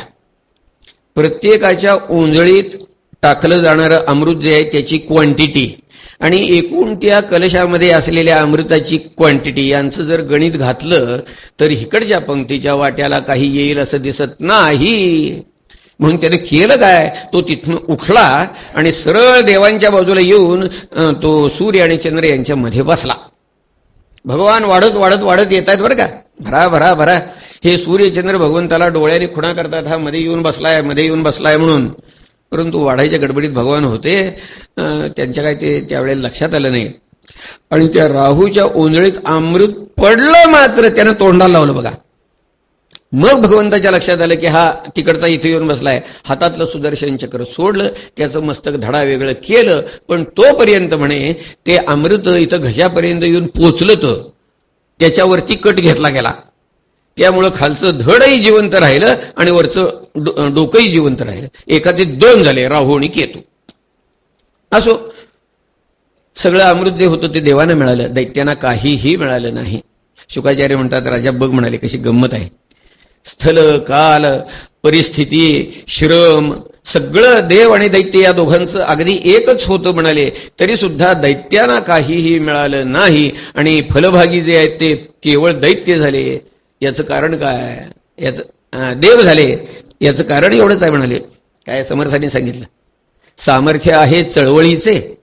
प्रत्येकाच्या ओंजळीत टाकलं जाणारं अमृत जे आहे त्याची क्वांटिटी आणि एकूण त्या कलशामध्ये असलेल्या अमृताची क्वांटिटी यांचं जर गणित घातलं तर इकडच्या पंक्तीच्या वाट्याला काही येईल असं दिसत नाही. म्हणून त्याने केलं काय? तो तिथनं उठला आणि सरळ देवांच्या बाजूला येऊन तो सूर्य आणि चंद्र यांच्या मध्ये बसला. भगवान वाढत वाढत वाढत येत आहेत बरं का? भरा भरा भरा. हे सूर्यचंद्र भगवंताला डोळ्याने खुणा करतात हा मध्ये येऊन बसलायमध्ये येऊन बसलाय म्हणून. परंतु वाढायच्या गडबडीत भगवान होते त्यांच्या काय ते त्यावेळेला लक्षात आलं नाही. आणि त्या राहूच्या ओंजळीत अमृत पडलं मात्र त्यानं तोंडाला लावलं बघा. मग भगवंताच्या लक्षात आलं की हा तिकडचा इथे येऊन बसलाय. हातातलं सुदर्शन चक्र सोडलं त्याचं मस्तक धडा वेगळं केलं पण तोपर्यंत म्हणे ते अमृत इथं घशापर्यंत येऊन पोचलं तर त्याच्यावरती कट घेतला गेला. त्यामुळं खालचं धडही जिवंत राहिलं आणि वरचं डोकंही जिवंत राहिलं. एकाचे दोन झाले राहू आणि केतू. असो. सगळं अमृत जे होतं ते देवानं मिळालं. दैत्यांना काहीही मिळालं नाही. शुकाचार्य म्हणतात राजा बघ म्हणाले कशी गंमत आहे. स्थल काल परिस्थिती श्रम सगळं देव आणि दैत्य या दोघांचं अगदी एकच होतं म्हणाले. तरी सुद्धा दैत्यांना काहीही मिळालं नाही. आणि फलभागी जे आहेत ते केवळ दैत्य झाले. याचं कारण काय? याचं देव झाले. याचं कारण एवढंच आहे म्हणाले. काय समर्थाने सांगितलं? सामर्थ्य आहे चळवळीचे.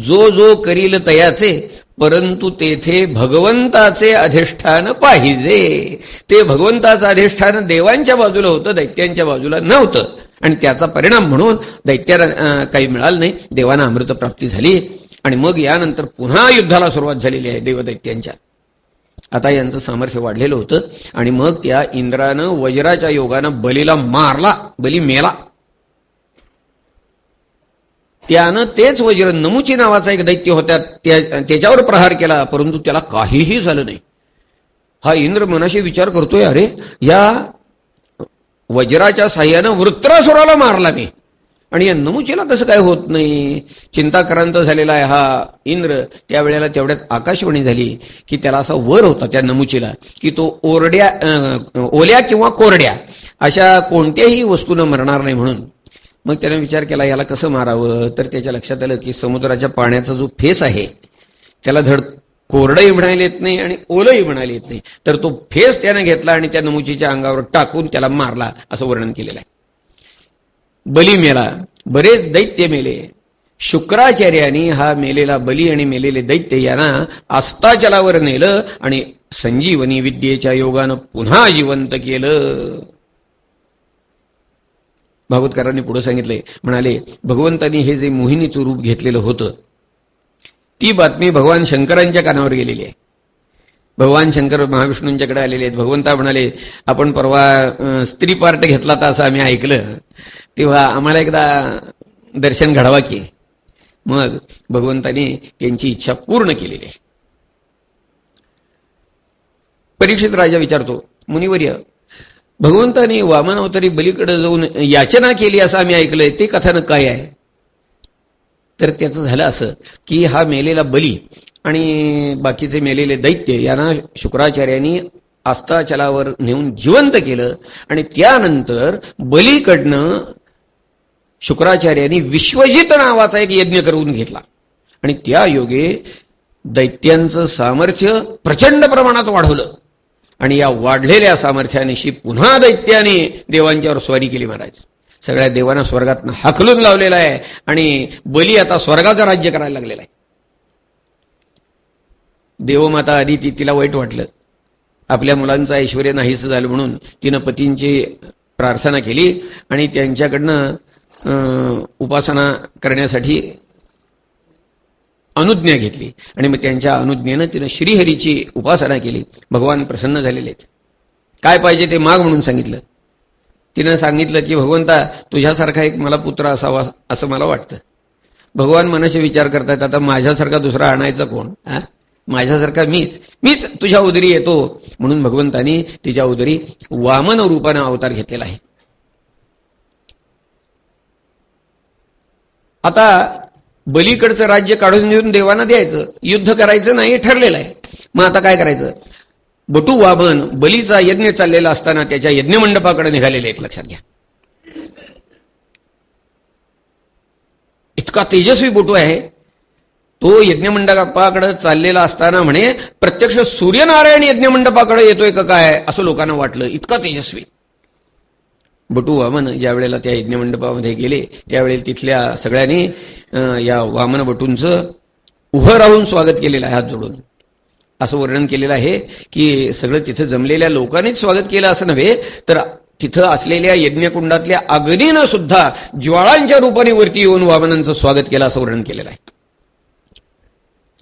जो जो करील तयाचे परंतु तेथे भगवंताचे अधिष्ठान पाहिजे. ते भगवंताचं अधिष्ठान देवांच्या बाजूला होतं दैत्यांच्या बाजूला नव्हतं. आणि त्याचा परिणाम म्हणून दैत्याला काही मिळालं नाही. देवांना अमृतप्राप्ती झाली. आणि मग यानंतर पुन्हा युद्धाला सुरुवात झालेली आहे देवदैत्यांच्या. आता यांचं सामर्थ्य वाढलेलं होतं. आणि मग त्या इंद्रानं वज्राच्या योगानं बलीला मारला बली मेला. त्यानं तेच वज्र नमुची नावाचा एक दैत्य होत्या त्याच्यावर प्रहार केला परंतु त्याला काहीही झालं नाही. हा इंद्र मनाशी विचार करतोय अरे या वज्राच्या साह्यानं वृत्रासुराला मारला मी. आणि या नमुचीला कसं काय होत नाही? चिंताक्रांत झालेला आहे हा इंद्र त्यावेळेला तेवढ्यात आकाशवाणी झाली की त्याला असा वर होता त्या नमुचीला की तो ओरड्या ओल्या किंवा कोरड्या अशा कोणत्याही वस्तूनं मरणार नाही म्हणून. मग त्याने विचार केला याला कसं मारावं? तर त्याच्या लक्षात आलं की समुद्राच्या पाण्याचा जो फेस आहे त्याला धड कोरडंही म्हणायला येत नाही आणि ओलंही म्हणायला येत नाही. तर तो फेस त्याने घेतला आणि त्या नमुचीच्या अंगावर टाकून त्याला मारला असं वर्णन केलेलं आहे. बली मेला. बरेच दैत्य मेले. शुक्राचार्यानी हा मेलेला बली आणि मेलेले दैत्य यांना अस्ताचलावर नेलं आणि संजीवनी विद्येच्या योगानं पुन्हा जिवंत केलं. भागवतकारांनी पुढे सांगितले. म्हणाले भगवंतांनी हे जे मोहिनीचं रूप घेतलेलं होतं ती बातमी भगवान शंकरांच्या कानावर गेलेली आहे. भगवान शंकर महाविष्णूंच्याकडे आलेले आहेत. भगवंता म्हणाले आपण परवा स्त्री पार्ट घेतला तर असं आम्ही ऐकलं. तेव्हा आम्हाला एकदा दर्शन घडावा की. मग भगवंतानी त्यांची इच्छा पूर्ण केलेली आहे. परीक्षित राजा विचारतो मुनिवर्य भगवंतानी वामनावतारी बलीकडे जाऊन याचना केली असं आम्ही ऐकलंय. ते कथानक काय आहे? तर त्याचं झालं असं की हा मेलेला बली आणि बाकीचे मेलेले दैत्य यांना शुक्राचार्यांनी आस्थाचलावर नेऊन जिवंत केलं. आणि त्यानंतर बलीकडनं शुक्राचार्यांनी विश्वजित नावाचा एक यज्ञ करून घेतला. आणि त्या योगे दैत्यांचं सामर्थ्य प्रचंड प्रमाणात वाढवलं. आणि या वाढलेल्या सामर्थ्यानिशी पुन्हा दैत्याने देवांच्यावर स्वारी केली महाराज सगळ्या देवांना स्वर्गात हाकलून लावलेला आहे. आणि बली आता स्वर्गाचं राज्य करायला लागलेला आहे. देवमाता आधी ती तिला वाईट वाटलं. आपल्या मुलांचं ऐश्वर नाहीच झालं म्हणून तिनं पतींची प्रार्थना केली आणि त्यांच्याकडनं उपासना करण्यासाठी अनुज्ञा घेतली. आणि मग त्यांच्या अनुज्ञेनं तिनं श्रीहरीची उपासना केली. भगवान प्रसन्न झालेले आहेत. काय पाहिजे ते माग म्हणून सांगितलं. तिनं सांगितलं की भगवंता तुझ्यासारखा एक मला पुत्र असावा असं मला वाटतं. भगवान मनाशी विचार करतात आता माझ्यासारखा दुसरा आणायचा कोण? हा माझ्यासारखा मीच मीच तुझ्या उदरी येतो. म्हणून भगवंतानी तिच्या उदरी वामन रूपानं अवतार घेतलेला आहे. आता बलीकडचं राज्य काढून घेऊन देवांना द्यायचं युद्ध करायचं नाही ठरलेलं आहे. मग आता काय करायचं? बटू वामन बलीचा यज्ञ चाललेला असताना त्याच्या यज्ञमंडपाकडे निघालेले एक लक्षात घ्या. इतका तेजस्वी बटू आहे. तो यज्ञमंडपाकडे चाललेला असताना म्हणे प्रत्यक्ष सूर्यनारायण यज्ञमंडपाकडे येतोय का काय? असं लोकांना वाटलं. इतका तेजस्वी. बटू वामन ज्या वेळेला त्या यज्ञमंडपामध्ये गेले त्यावेळेला तिथल्या सगळ्यांनी या वामन बटूंचं उभं राहून स्वागत केलेलं आहे हात जोडून. असं वर्णन केलेलं आहे की सगळं तिथं जमलेल्या लोकांनीच स्वागत केलं असं नव्हे तर तिथं असलेल्या यज्ञकुंडातल्या अग्नीनं सुद्धा ज्वाळांच्या रूपाने वरती येऊन वामनांचं स्वागत केलं असं वर्णन केलेलं आहे.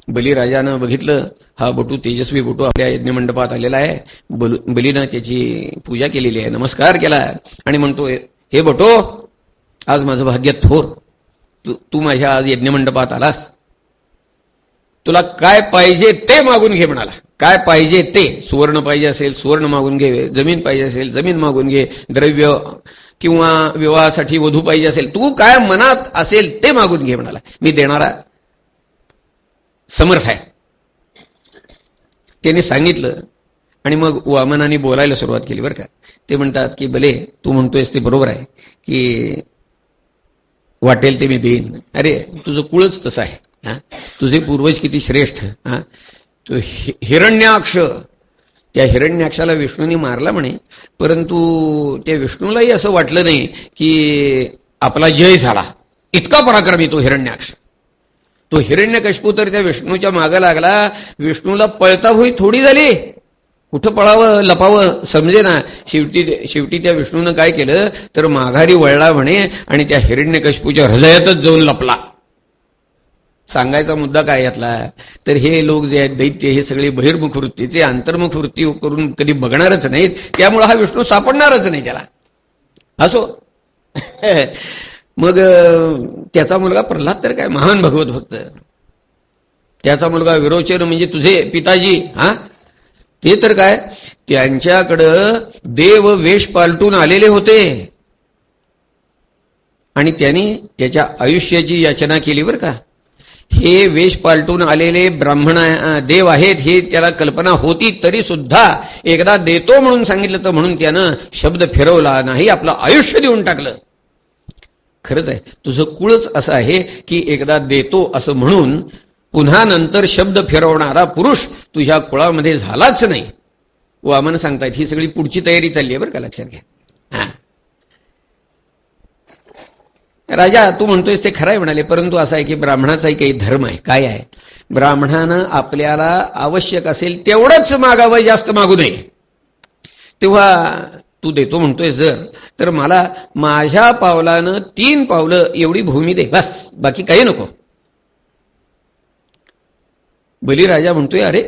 बलिराजानं बघितलं हा बटू तेजस्वी बटू आपल्या यज्ञमंडपात आलेला आहे. बलीनं त्याची पूजा केलेली आहे नमस्कार केला. आणि म्हणतो हे बटो आज माझं भाग्य थोर. तू माझ्या आज यज्ञमंडपात आलास. तुला काय पाहिजे ते मागून घे म्हणाला. काय पाहिजे ते? सुवर्ण पाहिजे असेल सुवर्ण मागून घे. जमीन पाहिजे असेल जमीन मागून घे. द्रव्य किंवा विवाहासाठी वधू पाहिजे असेल. तू काय मनात असेल ते मागून घे म्हणाला. मी देणारा समर्थ आहे. त्याने सांगितलं आणि मग वामनाने बोलायला सुरुवात केली बरं का. ते म्हणतात की भले तू म्हणतोयस ते बरोबर आहे की वाटेल ते मी देईन. अरे तुझं कुळच तसं आहे. हा? तुझे पूर्वज किती श्रेष्ठ. हा? तो हिरण्याक्ष. त्या हिरण्याक्षाला विष्णूने मारला म्हणे परंतु त्या विष्णूलाही असं वाटलं नाही की आपला जय झाला. इतका पराक्रमी तो हिरण्याक्ष. तो हिरण्यकशपू तर त्या विष्णूच्या मागं लागला. विष्णूला पळता होई थोडी झाली. कुठं पळावं लपावं समजे ना. शेवटी शेवटी त्या विष्णूनं काय केलं? तर माघारी वळला म्हणे आणि त्या हिरण्यकशपूच्या हृदयातच जाऊन लपला. सांगायचा मुद्दा काय यातला? तर हे लोक जे आहेत दैत्य हे सगळे बहिर्मुख वृत्तीचे अंतर्मुख वृत्ती करून कधी बघणारच नाहीत. त्यामुळे हा विष्णू सापडणारच नाही त्याला. असो. मग त्याचा मुलगा प्रल्हाद तर काय महान भगवत भक्त. त्याचा मुलगा विरोचन म्हणजे तुझे पिताजी हा? ते तर काय? त्यांच्याकडं देव वेश पालटून आलेले होते. आणि त्यांनी त्याच्या आयुष्याची याचना केली बरं का? हे वेश पालटून आलेले ब्राह्मण देव आहेत हे त्याला कल्पना होती तरी सुद्धा एकदा देतो म्हणून सांगितलं तर म्हणून त्यानं शब्द फिरवला नाही आपलं आयुष्य देऊन टाकलं. खरंच आहे. तुझं कुळच असं आहे की एकदा देतो असं म्हणून पुन्हा नंतर शब्द फिरवणारा पुरुष तुझ्या कुळामध्ये झालाच नाही. वामन सांगतायत ही सगळी पुढची तयारी चालली आहे बरं का लक्षात घ्या. हा. राजा तू म्हणतोयस ते खरं आहे म्हणाले परंतु असं आहे की ब्राह्मणाचाही काही धर्म आहे. काय आहे? ब्राह्मणानं आपल्याला आवश्यक असेल तेवढंच मागावं जास्त मागू नये. तेव्हा तू देतो म्हणतोय जर तर मला माझ्या पावलानं तीन पावलं एवढी भूमी दे बस बाकी काही नको. बलिराजा म्हणतोय अरे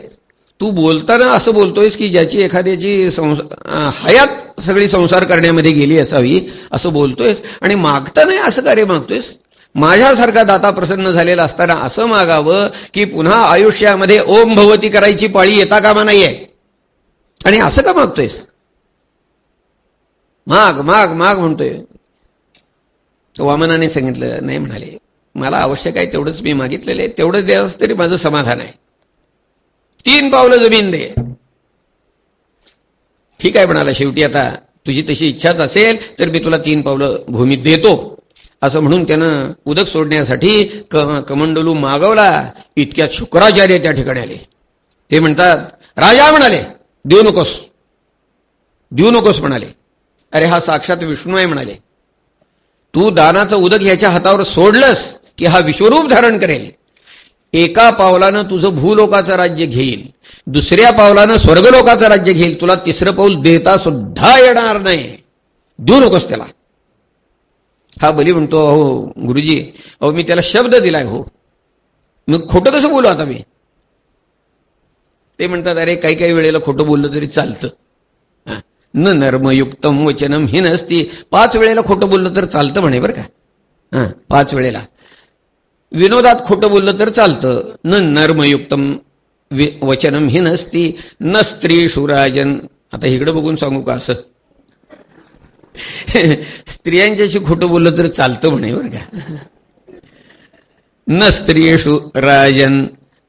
तू बोलताना असं बोलतोयस की ज्याची एखाद्याची हयात सगळी संसार करण्यामध्ये गेली असावी असं बोलतोयस? आणि मागता नाही असं कार्य मागतोयस? माझ्यासारखा दाता प्रसन्न झालेला असताना असं मागावं की पुन्हा आयुष्यामध्ये ओम भवती करायची पाळी येता कामा नाहीये आणि असं का मागतोयस? माग माग माग म्हणतोय. वामनाने सांगितलं नाही म्हणाले. मला आवश्यक आहे तेवढंच मी मागितलेलं आहे. तेवढं द्यास तरी माझं समाधान आहे. तीन पावलं जमीन दे. ठीक आहे म्हणाला शेवटी आता तुझी तशी इच्छाच असेल तर मी तुला तीन पावलं भूमीत देतो. असं म्हणून त्यानं उदक सोडण्यासाठी कमंडलू मागवला. इतक्यात शुक्राचार्य त्या ठिकाणी आले ते म्हणतात राजा म्हणाले देऊ नकोस. देऊ नकोस म्हणाले. अरे हा साक्षात विष्णू आहे म्हणाले. तू दानाचं उदक याच्या हातावर सोडलंस की हा विश्वरूप धारण करेल. एका पावलानं तुझं भूलोकाचं राज्य घेईल. दुसऱ्या पावलानं स्वर्गलोकाचं राज्य घेईल. तुला तिसरं पाऊल देता सुद्धा येणार नाही. देऊ नकोस त्याला. हा बली म्हणतो अहो गुरुजी अहो मी त्याला शब्द दिलाय हो. मग खोटं कसं बोलू आता मी? ते म्हणतात अरे काही काही वेळेला खोटं बोललं तरी चालतं. न नर्मयुक्तम वचनम ही नसती. पाच वेळेला खोटं बोललं तर चालतं म्हणे बरं का? हा पाच वेळेला. विनोदात खोटं बोललं तर चालतं. न नर्मयुक्तम वचनम ही नसती. न स्त्री शुराजन आता इकडं बघून सांगू का असं? स्त्रियांच्याशी खोटं बोललं तर चालतं म्हणे बरं का? न स्त्रियेषु राजन.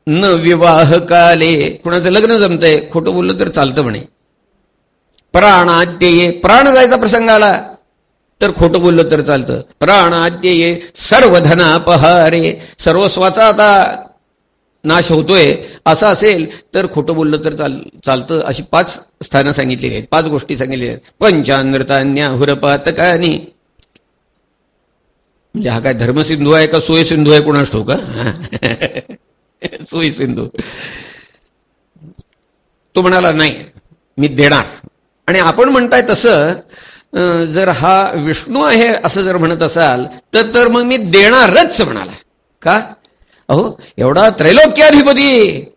न विवाह काले कुणाचं लग्न जमतंय खोटं बोललं तर चालतं म्हणे. प्राणाद्यये. प्राण जायचा प्रसंग आला. तर खोटं बोललं तर चालतं. प्राणाद्ये सर्व धनापहारे सर्वस्वाचा आता नाश होतोय. असं असेल तर खोटं बोललं तर चाल चालतं. अशी पाच स्थानं सांगितली आहेत. पाच गोष्टी सांगितल्या आहेत. पंचानृतान्या हुरपातकानी. म्हणजे हा काय धर्मसिंधू आहे का सोय सिंधू आहे कोणास ठोक सोयी सिंधू तो म्हणाला नाही मी देणार. आणि आपण म्हणताय तसं जर हा विष्णू आहे असं जर म्हणत असाल तर तर मग मी देणारच म्हणाला का? अहो एवढा त्रैलोक्याधिपती!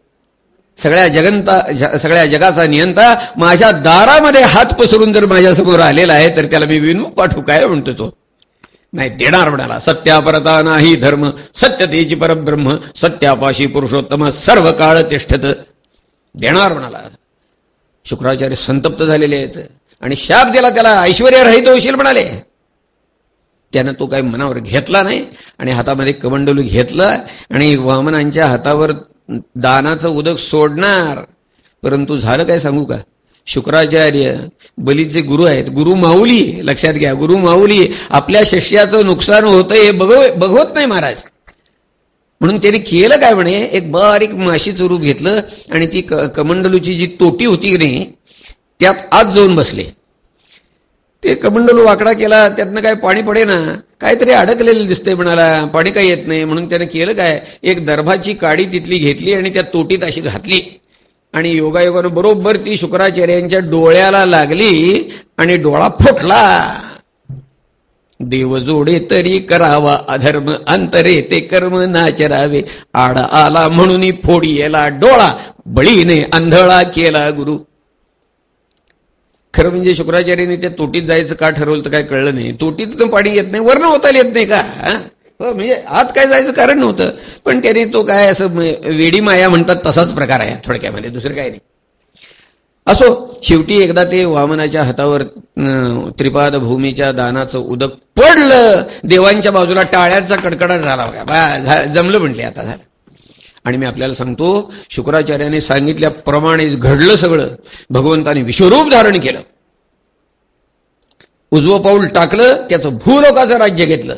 सगळ्या जगंता सगळ्या जगाचा नियंता माझ्या दारामध्ये हात पसरून जर माझ्यासमोर आलेला आहे तर त्याला मी विनमुख पाठवू काय म्हणतो तो? नाही देणार म्हणाला. सत्यापरता नाही धर्म सत्यतेची परब्रह्म सत्यापाशी पुरुषोत्तम सर्व काळ तिष्ठत. देणार म्हणाला. शुक्राचार्य संतप्त झालेले आहेत. आणि शाप दिला त्याला ऐश्वर्यरहित होशील म्हणाले. त्यानं तो काही मनावर घेतला नाही. आणि हातामध्ये कमंडलू घेतला. आणि वामनांच्या हातावर दानाचं उदक सोडणार. परंतु झालं काय सांगू का? शुक्राचार्य बलीचे गुरु आहेत. गुरु माऊली लक्षात घ्या. गुरु माऊली आपल्या शिष्याचं नुकसान होतं हे बघव बघवत नाही महाराज. म्हणून त्याने केलं काय म्हणे? एक बारीक माशीचं रूप घेतलं आणि ती कमंडलूची जी तोटी होती की नाही त्यात आत जाऊन बसले. ते कमंडलू वाकडा केला त्यातनं काय पाणी पडे ना काहीतरी अडकलेलं दिसतंय म्हणाला पाणी काही येत नाही. म्हणून त्यानं केलं काय? एक दर्भाची काडी तिथली घेतली आणि त्या तोटीत अशी घातली. आणि योगायोगानं बरोबर ती शुक्राचार्यांच्या डोळ्याला लागली आणि डोळा फुटला. देव जोडे तरी करावा अधर्म अंतरे ते कर्म नाचरावे. आड आला म्हणून फोडी येला डोळा बळीने अंधळा केला गुरु. खरं म्हणजे शुक्राचार्याने त्या तोटीत जायचं का ठरवलं तर काय कळलं नाही. तोटीत पाणी येत नाही वर्ण होता येत नाही का? हो, म्हणजे आत काय जायचं कारण नव्हतं. पण त्याने तो काय असं म्हणजे वेडी माया म्हणतात तसाच प्रकार आहे थोडक्यामध्ये दुसरं काय नाही. असो शेवटी एकदा ते वामनाच्या हातावर त्रिपाद भूमीच्या दानाचं उदक पडलं देवांच्या बाजूला टाळ्यांचा कडकडाट झाला. बघा जमलं म्हटले आता झालं. आणि मी आपल्याला सांगतो शुक्राचार्याने सांगितल्याप्रमाणे घडलं सगळं. भगवंताने विश्वरूप धारण केलं. उजवं पाऊल टाकलं त्याचं भूलोकाचं राज्य घेतलं.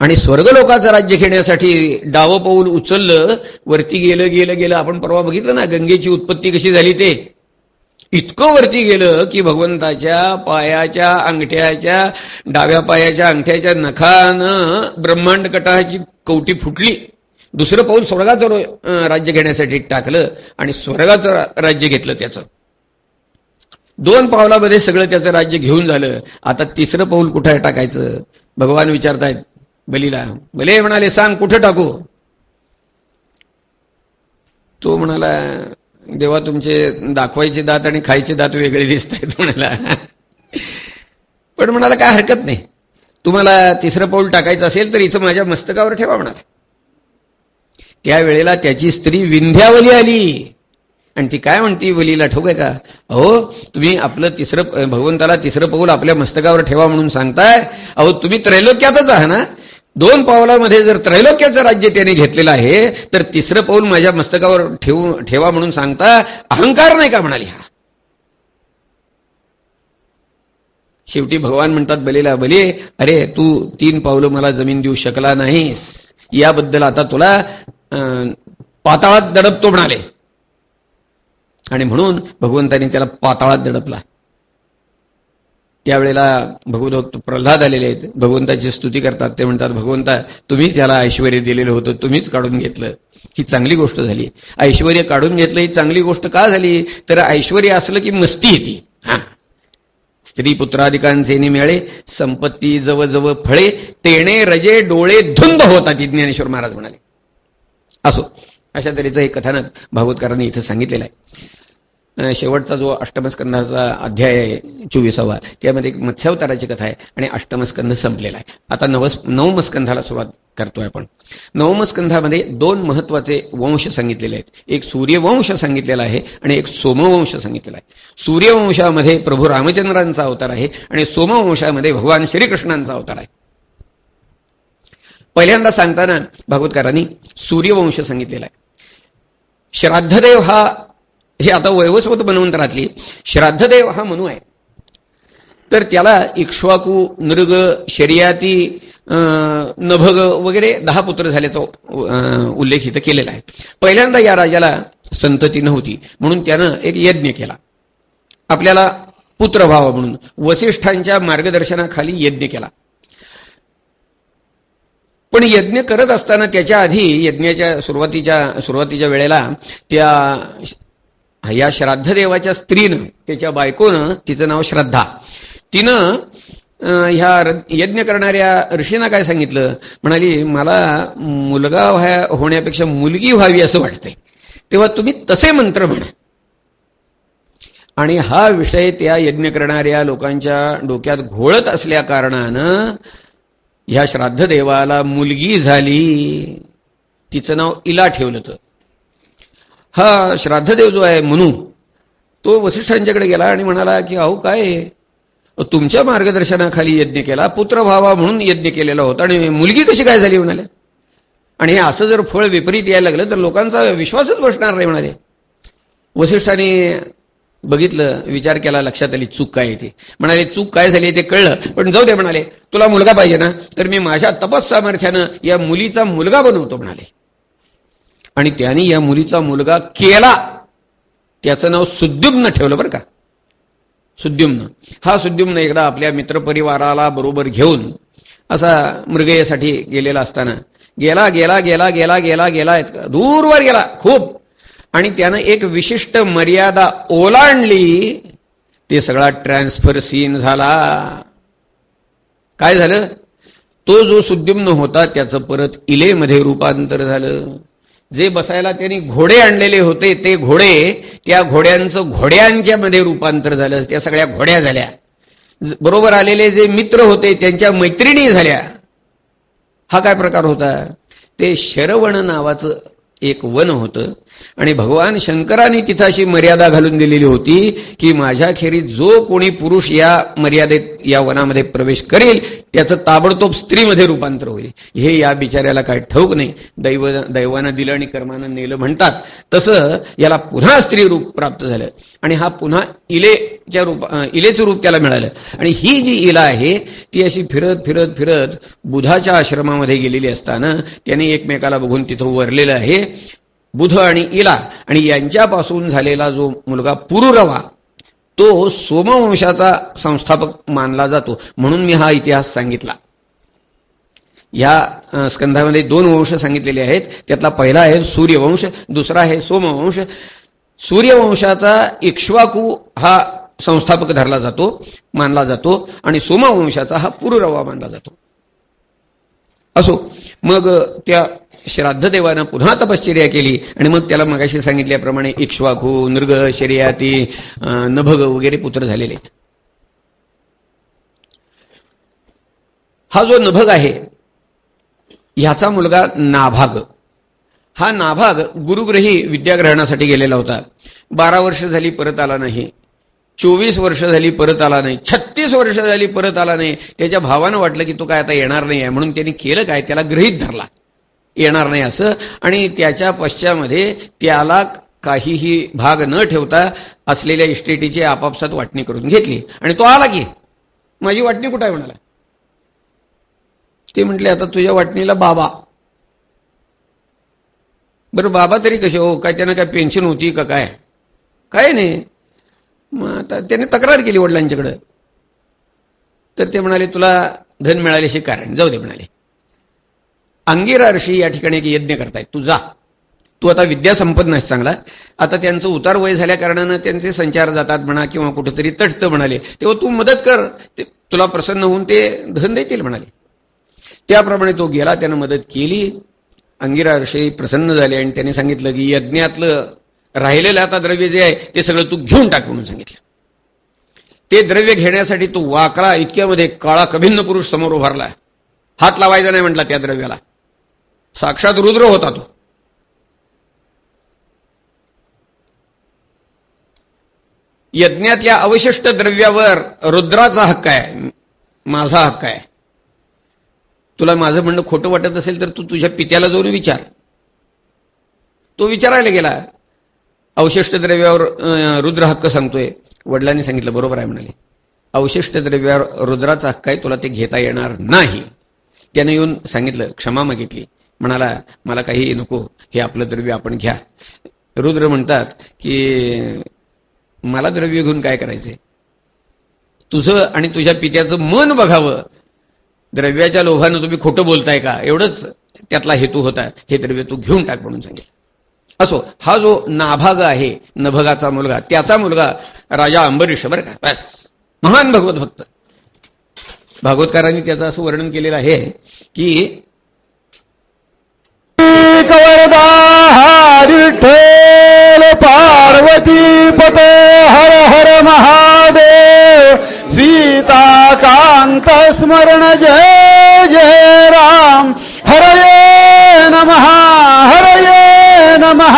आणि स्वर्गलोकाचं राज्य घेण्यासाठी डावं पाऊल उचललं वरती गेलं गेलं गेलं. आपण परवा बघितलं ना गंगेची उत्पत्ती कशी झाली ते? इतकं वरती गेलं की भगवंताच्या पायाच्या अंगठ्याच्या डाव्या पायाच्या अंगठ्याच्या नखानं ब्रह्मांड कटाची कवटी फुटली. दुसरं पाऊल स्वर्गाचं राज्य घेण्यासाठी टाकलं आणि स्वर्गाचं राज्य घेतलं त्याचं. दोन पावलामध्ये सगळं त्याचं राज्य घेऊन झालं. आता तिसरं पाऊल कुठं टाकायचं? भगवान विचारतायत बलीला बले म्हणाले सांग कुठं टाकू? तो म्हणाला देवा तुमचे दाखवायचे दात आणि खायचे दात वेगळे दिसत आहेत म्हणाला. पण म्हणाला काय हरकत नाही. तुम्हाला तिसरं पाऊल टाकायचं असेल तर इथं माझ्या मस्तकावर ठेवा म्हणाला. त्यावेळेला त्याची स्त्री विंध्यावली आली. आणि ती काय म्हणती वलीला ठोक आहे का? अहो तुम्ही आपलं तिसरं भगवंताला तिसरं पाऊल आपल्या मस्तकावर ठेवा म्हणून सांगताय. अहो तुम्ही त्रैलोक्यातच आहात ना? दोन पावलामध्ये जर त्रैलोक्याचं राज्य त्याने घेतलेलं आहे तर तिसरं पाऊल माझ्या मस्तकावर ठेवू ठेवा म्हणून सांगता अहंकार नाही का म्हणाली हा? शेवटी भगवान म्हणतात बलीला बली अरे तू तीन पावलं मला जमीन देऊ शकला नाहीस. याबद्दल आता तुला पाताळात दडपतो म्हणाले. आणि म्हणून भगवंताने त्याला पाताळात दडपला. त्यावेळेला भगवत प्रल्हाद आलेले आहेत. भगवंताची स्तुती करतात. ते म्हणतात भगवंता तुम्हीच याला ऐश्वर दिलेलं होतं. तुम्हीच काढून घेतलं. ही चांगली गोष्ट झाली. ऐश्वर काढून घेतलं ही चांगली गोष्ट का झाली? तर ऐश्वर असलं की मस्ती येते. हा. स्त्री पुत्राधिकांचे मिळाले संपत्ती जवळजवळ फळे तेणे रजे डोळे धुंद होतात ज्ञानेश्वर महाराज म्हणाले. असो. अशा तऱ्हेचं हे कथानक भागवतकारांनी इथं सांगितलेलं आहे. शेवटचा जो अष्टमस्कंधाचा अध्याय आहे चोवीसावा त्यामध्ये एक मत्स्यावताराची कथा आहे आणि अष्टमस्कंध संपलेला आहे. आता नवस नवमस्कंधाला सुरुवात करतोय आपण. नवमस्कंधामध्ये दोन महत्त्वाचे वंश सांगितलेले आहेत. एक सूर्यवंश सांगितलेला आहे आणि एक सोमवंश सांगितलेला आहे. सूर्यवंशामध्ये प्रभू रामचंद्रांचा अवतार आहे आणि सोमवंशामध्ये भगवान श्रीकृष्णांचा अवतार आहे. पहिल्यांदा सांगताना भागवतकारांनी सूर्यवंश सांगितलेला आहे. श्राद्धदेव हा हे आता वैवस्वत बनवंतरातली श्राद्धदेव हा मनू आहे. तर त्याला इक्ष्वाकू नृग शर्याती नभग वगैरे दहा पुत्र झाल्याचा उल्लेख इथं केलेला आहे. पहिल्यांदा या राजाला संतती नव्हती म्हणून त्यानं एक यज्ञ केला. आपल्याला पुत्र व्हावा म्हणून वसिष्ठांच्या मार्गदर्शनाखाली यज्ञ केला. पण यज्ञ करत असताना त्याच्या आधी यज्ञाच्या सुरुवातीच्या सुरुवातीच्या वेळेला त्या या श्राद्ध देवाच्या स्त्रीनं त्याच्या बायकोनं तिचं नाव श्रद्धा. तिनं ह्या यज्ञ करणाऱ्या ऋषीनं काय सांगितलं? म्हणाली मला मुलगा व्हाय होण्यापेक्षा मुलगी व्हावी असं वाटतंय. तेव्हा तुम्ही तसे मंत्र म्हणा. आणि हा विषय त्या यज्ञ करणाऱ्या लोकांच्या डोक्यात घोळत असल्या कारणानं ह्या श्राद्ध देवाला मुलगी झाली. तिचं नाव इला ठेवलं होतं. हा श्राद्धदेव जो आहे म्हणू तो वसिष्ठांच्याकडे गेला आणि म्हणाला की अहो काय तुमच्या मार्गदर्शनाखाली यज्ञ केला पुत्र व्हावा म्हणून यज्ञ केलेला होता आणि मुलगी कशी काय झाली? म्हणाले. आणि हे असं जर फळ विपरीत यायला लागलं तर लोकांचा विश्वासच बसणार नाही म्हणाले. वसिष्ठाने बघितलं विचार केला लक्षात आली चूक काय येते म्हणाले चूक काय झाली ते कळलं पण जाऊ दे म्हणाले. तुला मुलगा पाहिजे ना? तर मी माझ्या तपस सामर्थ्यानं या मुलीचा मुलगा बनवतो म्हणाले. आणि त्याने या मुलीचा मुलगा केला. त्याचं नाव सुद्युम्न ठेवलं बरं का. सुद्युम्न. हा सुद्युम्न एकदा आपल्या मित्रपरिवाराला बरोबर घेऊन असा मृगयेसाठी गेलेला असताना गेला गेला गेला गेला गेला गेला दूरवर गेला खूप. आणि त्यानं एक विशिष्ट मर्यादा ओलांडली. ते सगळा ट्रान्सफर सीन झाला. काय झालं? तो जो सुद्युम्न होता त्याचं परत इलेमध्ये रूपांतर झालं. जे बसायला त्यांनी घोडे आणलेले होते ते घोडे त्या घोड्यांचं घोड्यांच्या मध्ये रूपांतर झालं. त्या सगळ्या घोड्या झाल्या. बरोबर आलेले जे मित्र होते त्यांच्या मैत्रिणी झाल्या. हा काय प्रकार होता? ते शरवण नावाचं एक वन होतं. आणि भगवान शंकरांनी तिथं अशी मर्यादा घालून दिलेली होती की माझ्याखेरीज जो कोणी पुरुष या मर्यादेत या वनामध्ये प्रवेश करेल त्याचं ताबडतोब स्त्रीमध्ये रूपांतर होईल. हे या बिचाऱ्याला काय ठाऊक नाही. दैव दैवानं दिलं आणि कर्मानं नेलं म्हणतात. तसं याला पुन्हा स्त्री रूप प्राप्त झालं. आणि हा पुन्हा इलेच्या रूप इलेचं रूप त्याला मिळालं. आणि ही जी इला आहे ती अशी फिरत फिरत फिरत बुधाच्या आश्रमामध्ये गेलेली असताना त्याने एकमेकाला बघून तिथं वरलेलं आहे. बुध आणि इला. आणि यांच्यापासून झालेला जो मुलगा पुरुरवा तो सोमवंशाचा संस्थापक मानला जातो. म्हणून मी हा इतिहास सांगितला. या स्कंधामध्ये दोन वंश सांगितलेले आहेत. त्यातला पहिला आहे सूर्यवंश दुसरा आहे सोमवंश. सूर्यवंशाचा इक्ष्वाकू हा संस्थापक धरला जातो मानला जातो. आणि सोमवंशाचा हा पुरुरवा मानला जातो. असो मग त्या श्राद्ध देवानं पुन्हा तपश्चर्या केली आणि मग त्याला मगाशी सांगितल्याप्रमाणे इक्ष्वाकू नृग शर्याती नभग वगैरे पुत्र झालेले आहेत. हा जो नभग आहे ह्याचा मुलगा नाभाग. हा नाभाग गुरुग्रही विद्याग्रहणासाठी गेलेला होता. बारा वर्ष झाली परत आला नाही. चोवीस वर्ष झाली परत आला नाही. छत्तीस वर्ष झाली परत आला नाही. त्याच्या भावानं वाटलं की तो काय आता येणार नाही आहे म्हणून त्यांनी केलं काय? त्याला गृहीत धरला. येणार नाही असं. आणि त्याच्या पश्चामध्ये त्याला काहीही भाग न ठेवता असलेल्या इस्टेटीची आपापसात वाटणी करून घेतली. आणि तो आला की माझी वाटणी कुठं आहे म्हणाला? ते म्हटले आता तुझ्या वाटणीला बाबा. बरं बाबा तरी कसे? हो काय त्यानं काय पेन्शन होती का काय? काय नाही. मग आता त्याने तक्रार केली वडिलांच्याकडं. तर ते म्हणाले तुला धन मिळाल्याशी कारण. जाऊ दे म्हणाले. अंगिरा ऋषी या ठिकाणी एक यज्ञ करतायत. तू जा. तू आता विद्या संपन्न आहेस चांगला. आता त्यांचं उतार वय झाल्या कारणानं त्यांचे संचार जातात म्हणा किंवा कुठंतरी तटत म्हणाले. तेव्हा तू मदत कर. ते तुला प्रसन्न होऊन ते धन देतील म्हणाले. त्याप्रमाणे तो गेला त्यानं मदत केली. अंगिरा ऋषी प्रसन्न झाले आणि त्याने सांगितलं की यज्ञातलं राहिलेलं आता द्रव्य जे आहे ते सगळं तू घेऊन टाक म्हणून सांगितलं. ते द्रव्य घेण्यासाठी तो वाकळा इतक्यामध्ये काळा कभिन्न पुरुष समोर उभारला. हात लावायचा नाही म्हटला त्या द्रव्याला. साक्षात रुद्र होता तो. यज्ञातल्या अवशिष्ट द्रव्यावर रुद्राचा हक्क आहे माझा हक्क आहे. तुला माझं म्हणणं खोटं वाटत असेल तर तू तुझ्या पित्याला जाऊन विचार. तो विचारायला गेला अवशिष्ट द्रव्यावर रुद्र हक्क सांगतोय. वडिलांनी सांगितलं बरोबर आहे म्हणाले. अवशिष्ट द्रव्यावर रुद्राचा हक्क आहे तुला ते घेता येणार नाही. त्याने येऊन सांगितलं क्षमा मागितली. म्हणाला मला काही नको हे आपलं द्रव्य आपण घ्या. रुद्र म्हणतात की मला द्रव्य घेऊन काय करायचंय? तुझं आणि तुझ्या पित्याचं मन बघावं. द्रव्याच्या लोभानं तुम्ही खोटं बोलताय का? एवढंच त्यातला हेतू होता. हे द्रव्य तू घेऊन टाक म्हणून सांगेल. असो हा जो नाभाग आहे नभगाचा मुलगा त्याचा मुलगा राजा अंबरीश बरं का? बस. महान भगवत भक्त. भागवतकारांनी त्याचं असं वर्णन केलेलं आहे की कवरदा विठ्ठल पार्वती पते हर हर महादेव। सीता कांत स्मरण जय जय राम। हरये नमः हरये नमः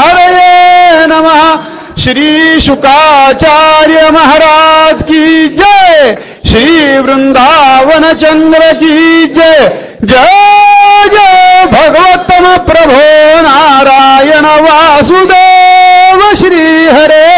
हरये नमः। श्री शुकाचार्य महाराज की जय। श्री वृंदावन चंद्र की जय। जय जय भगवतम प्रभो नारायण वासुदेव श्री हरे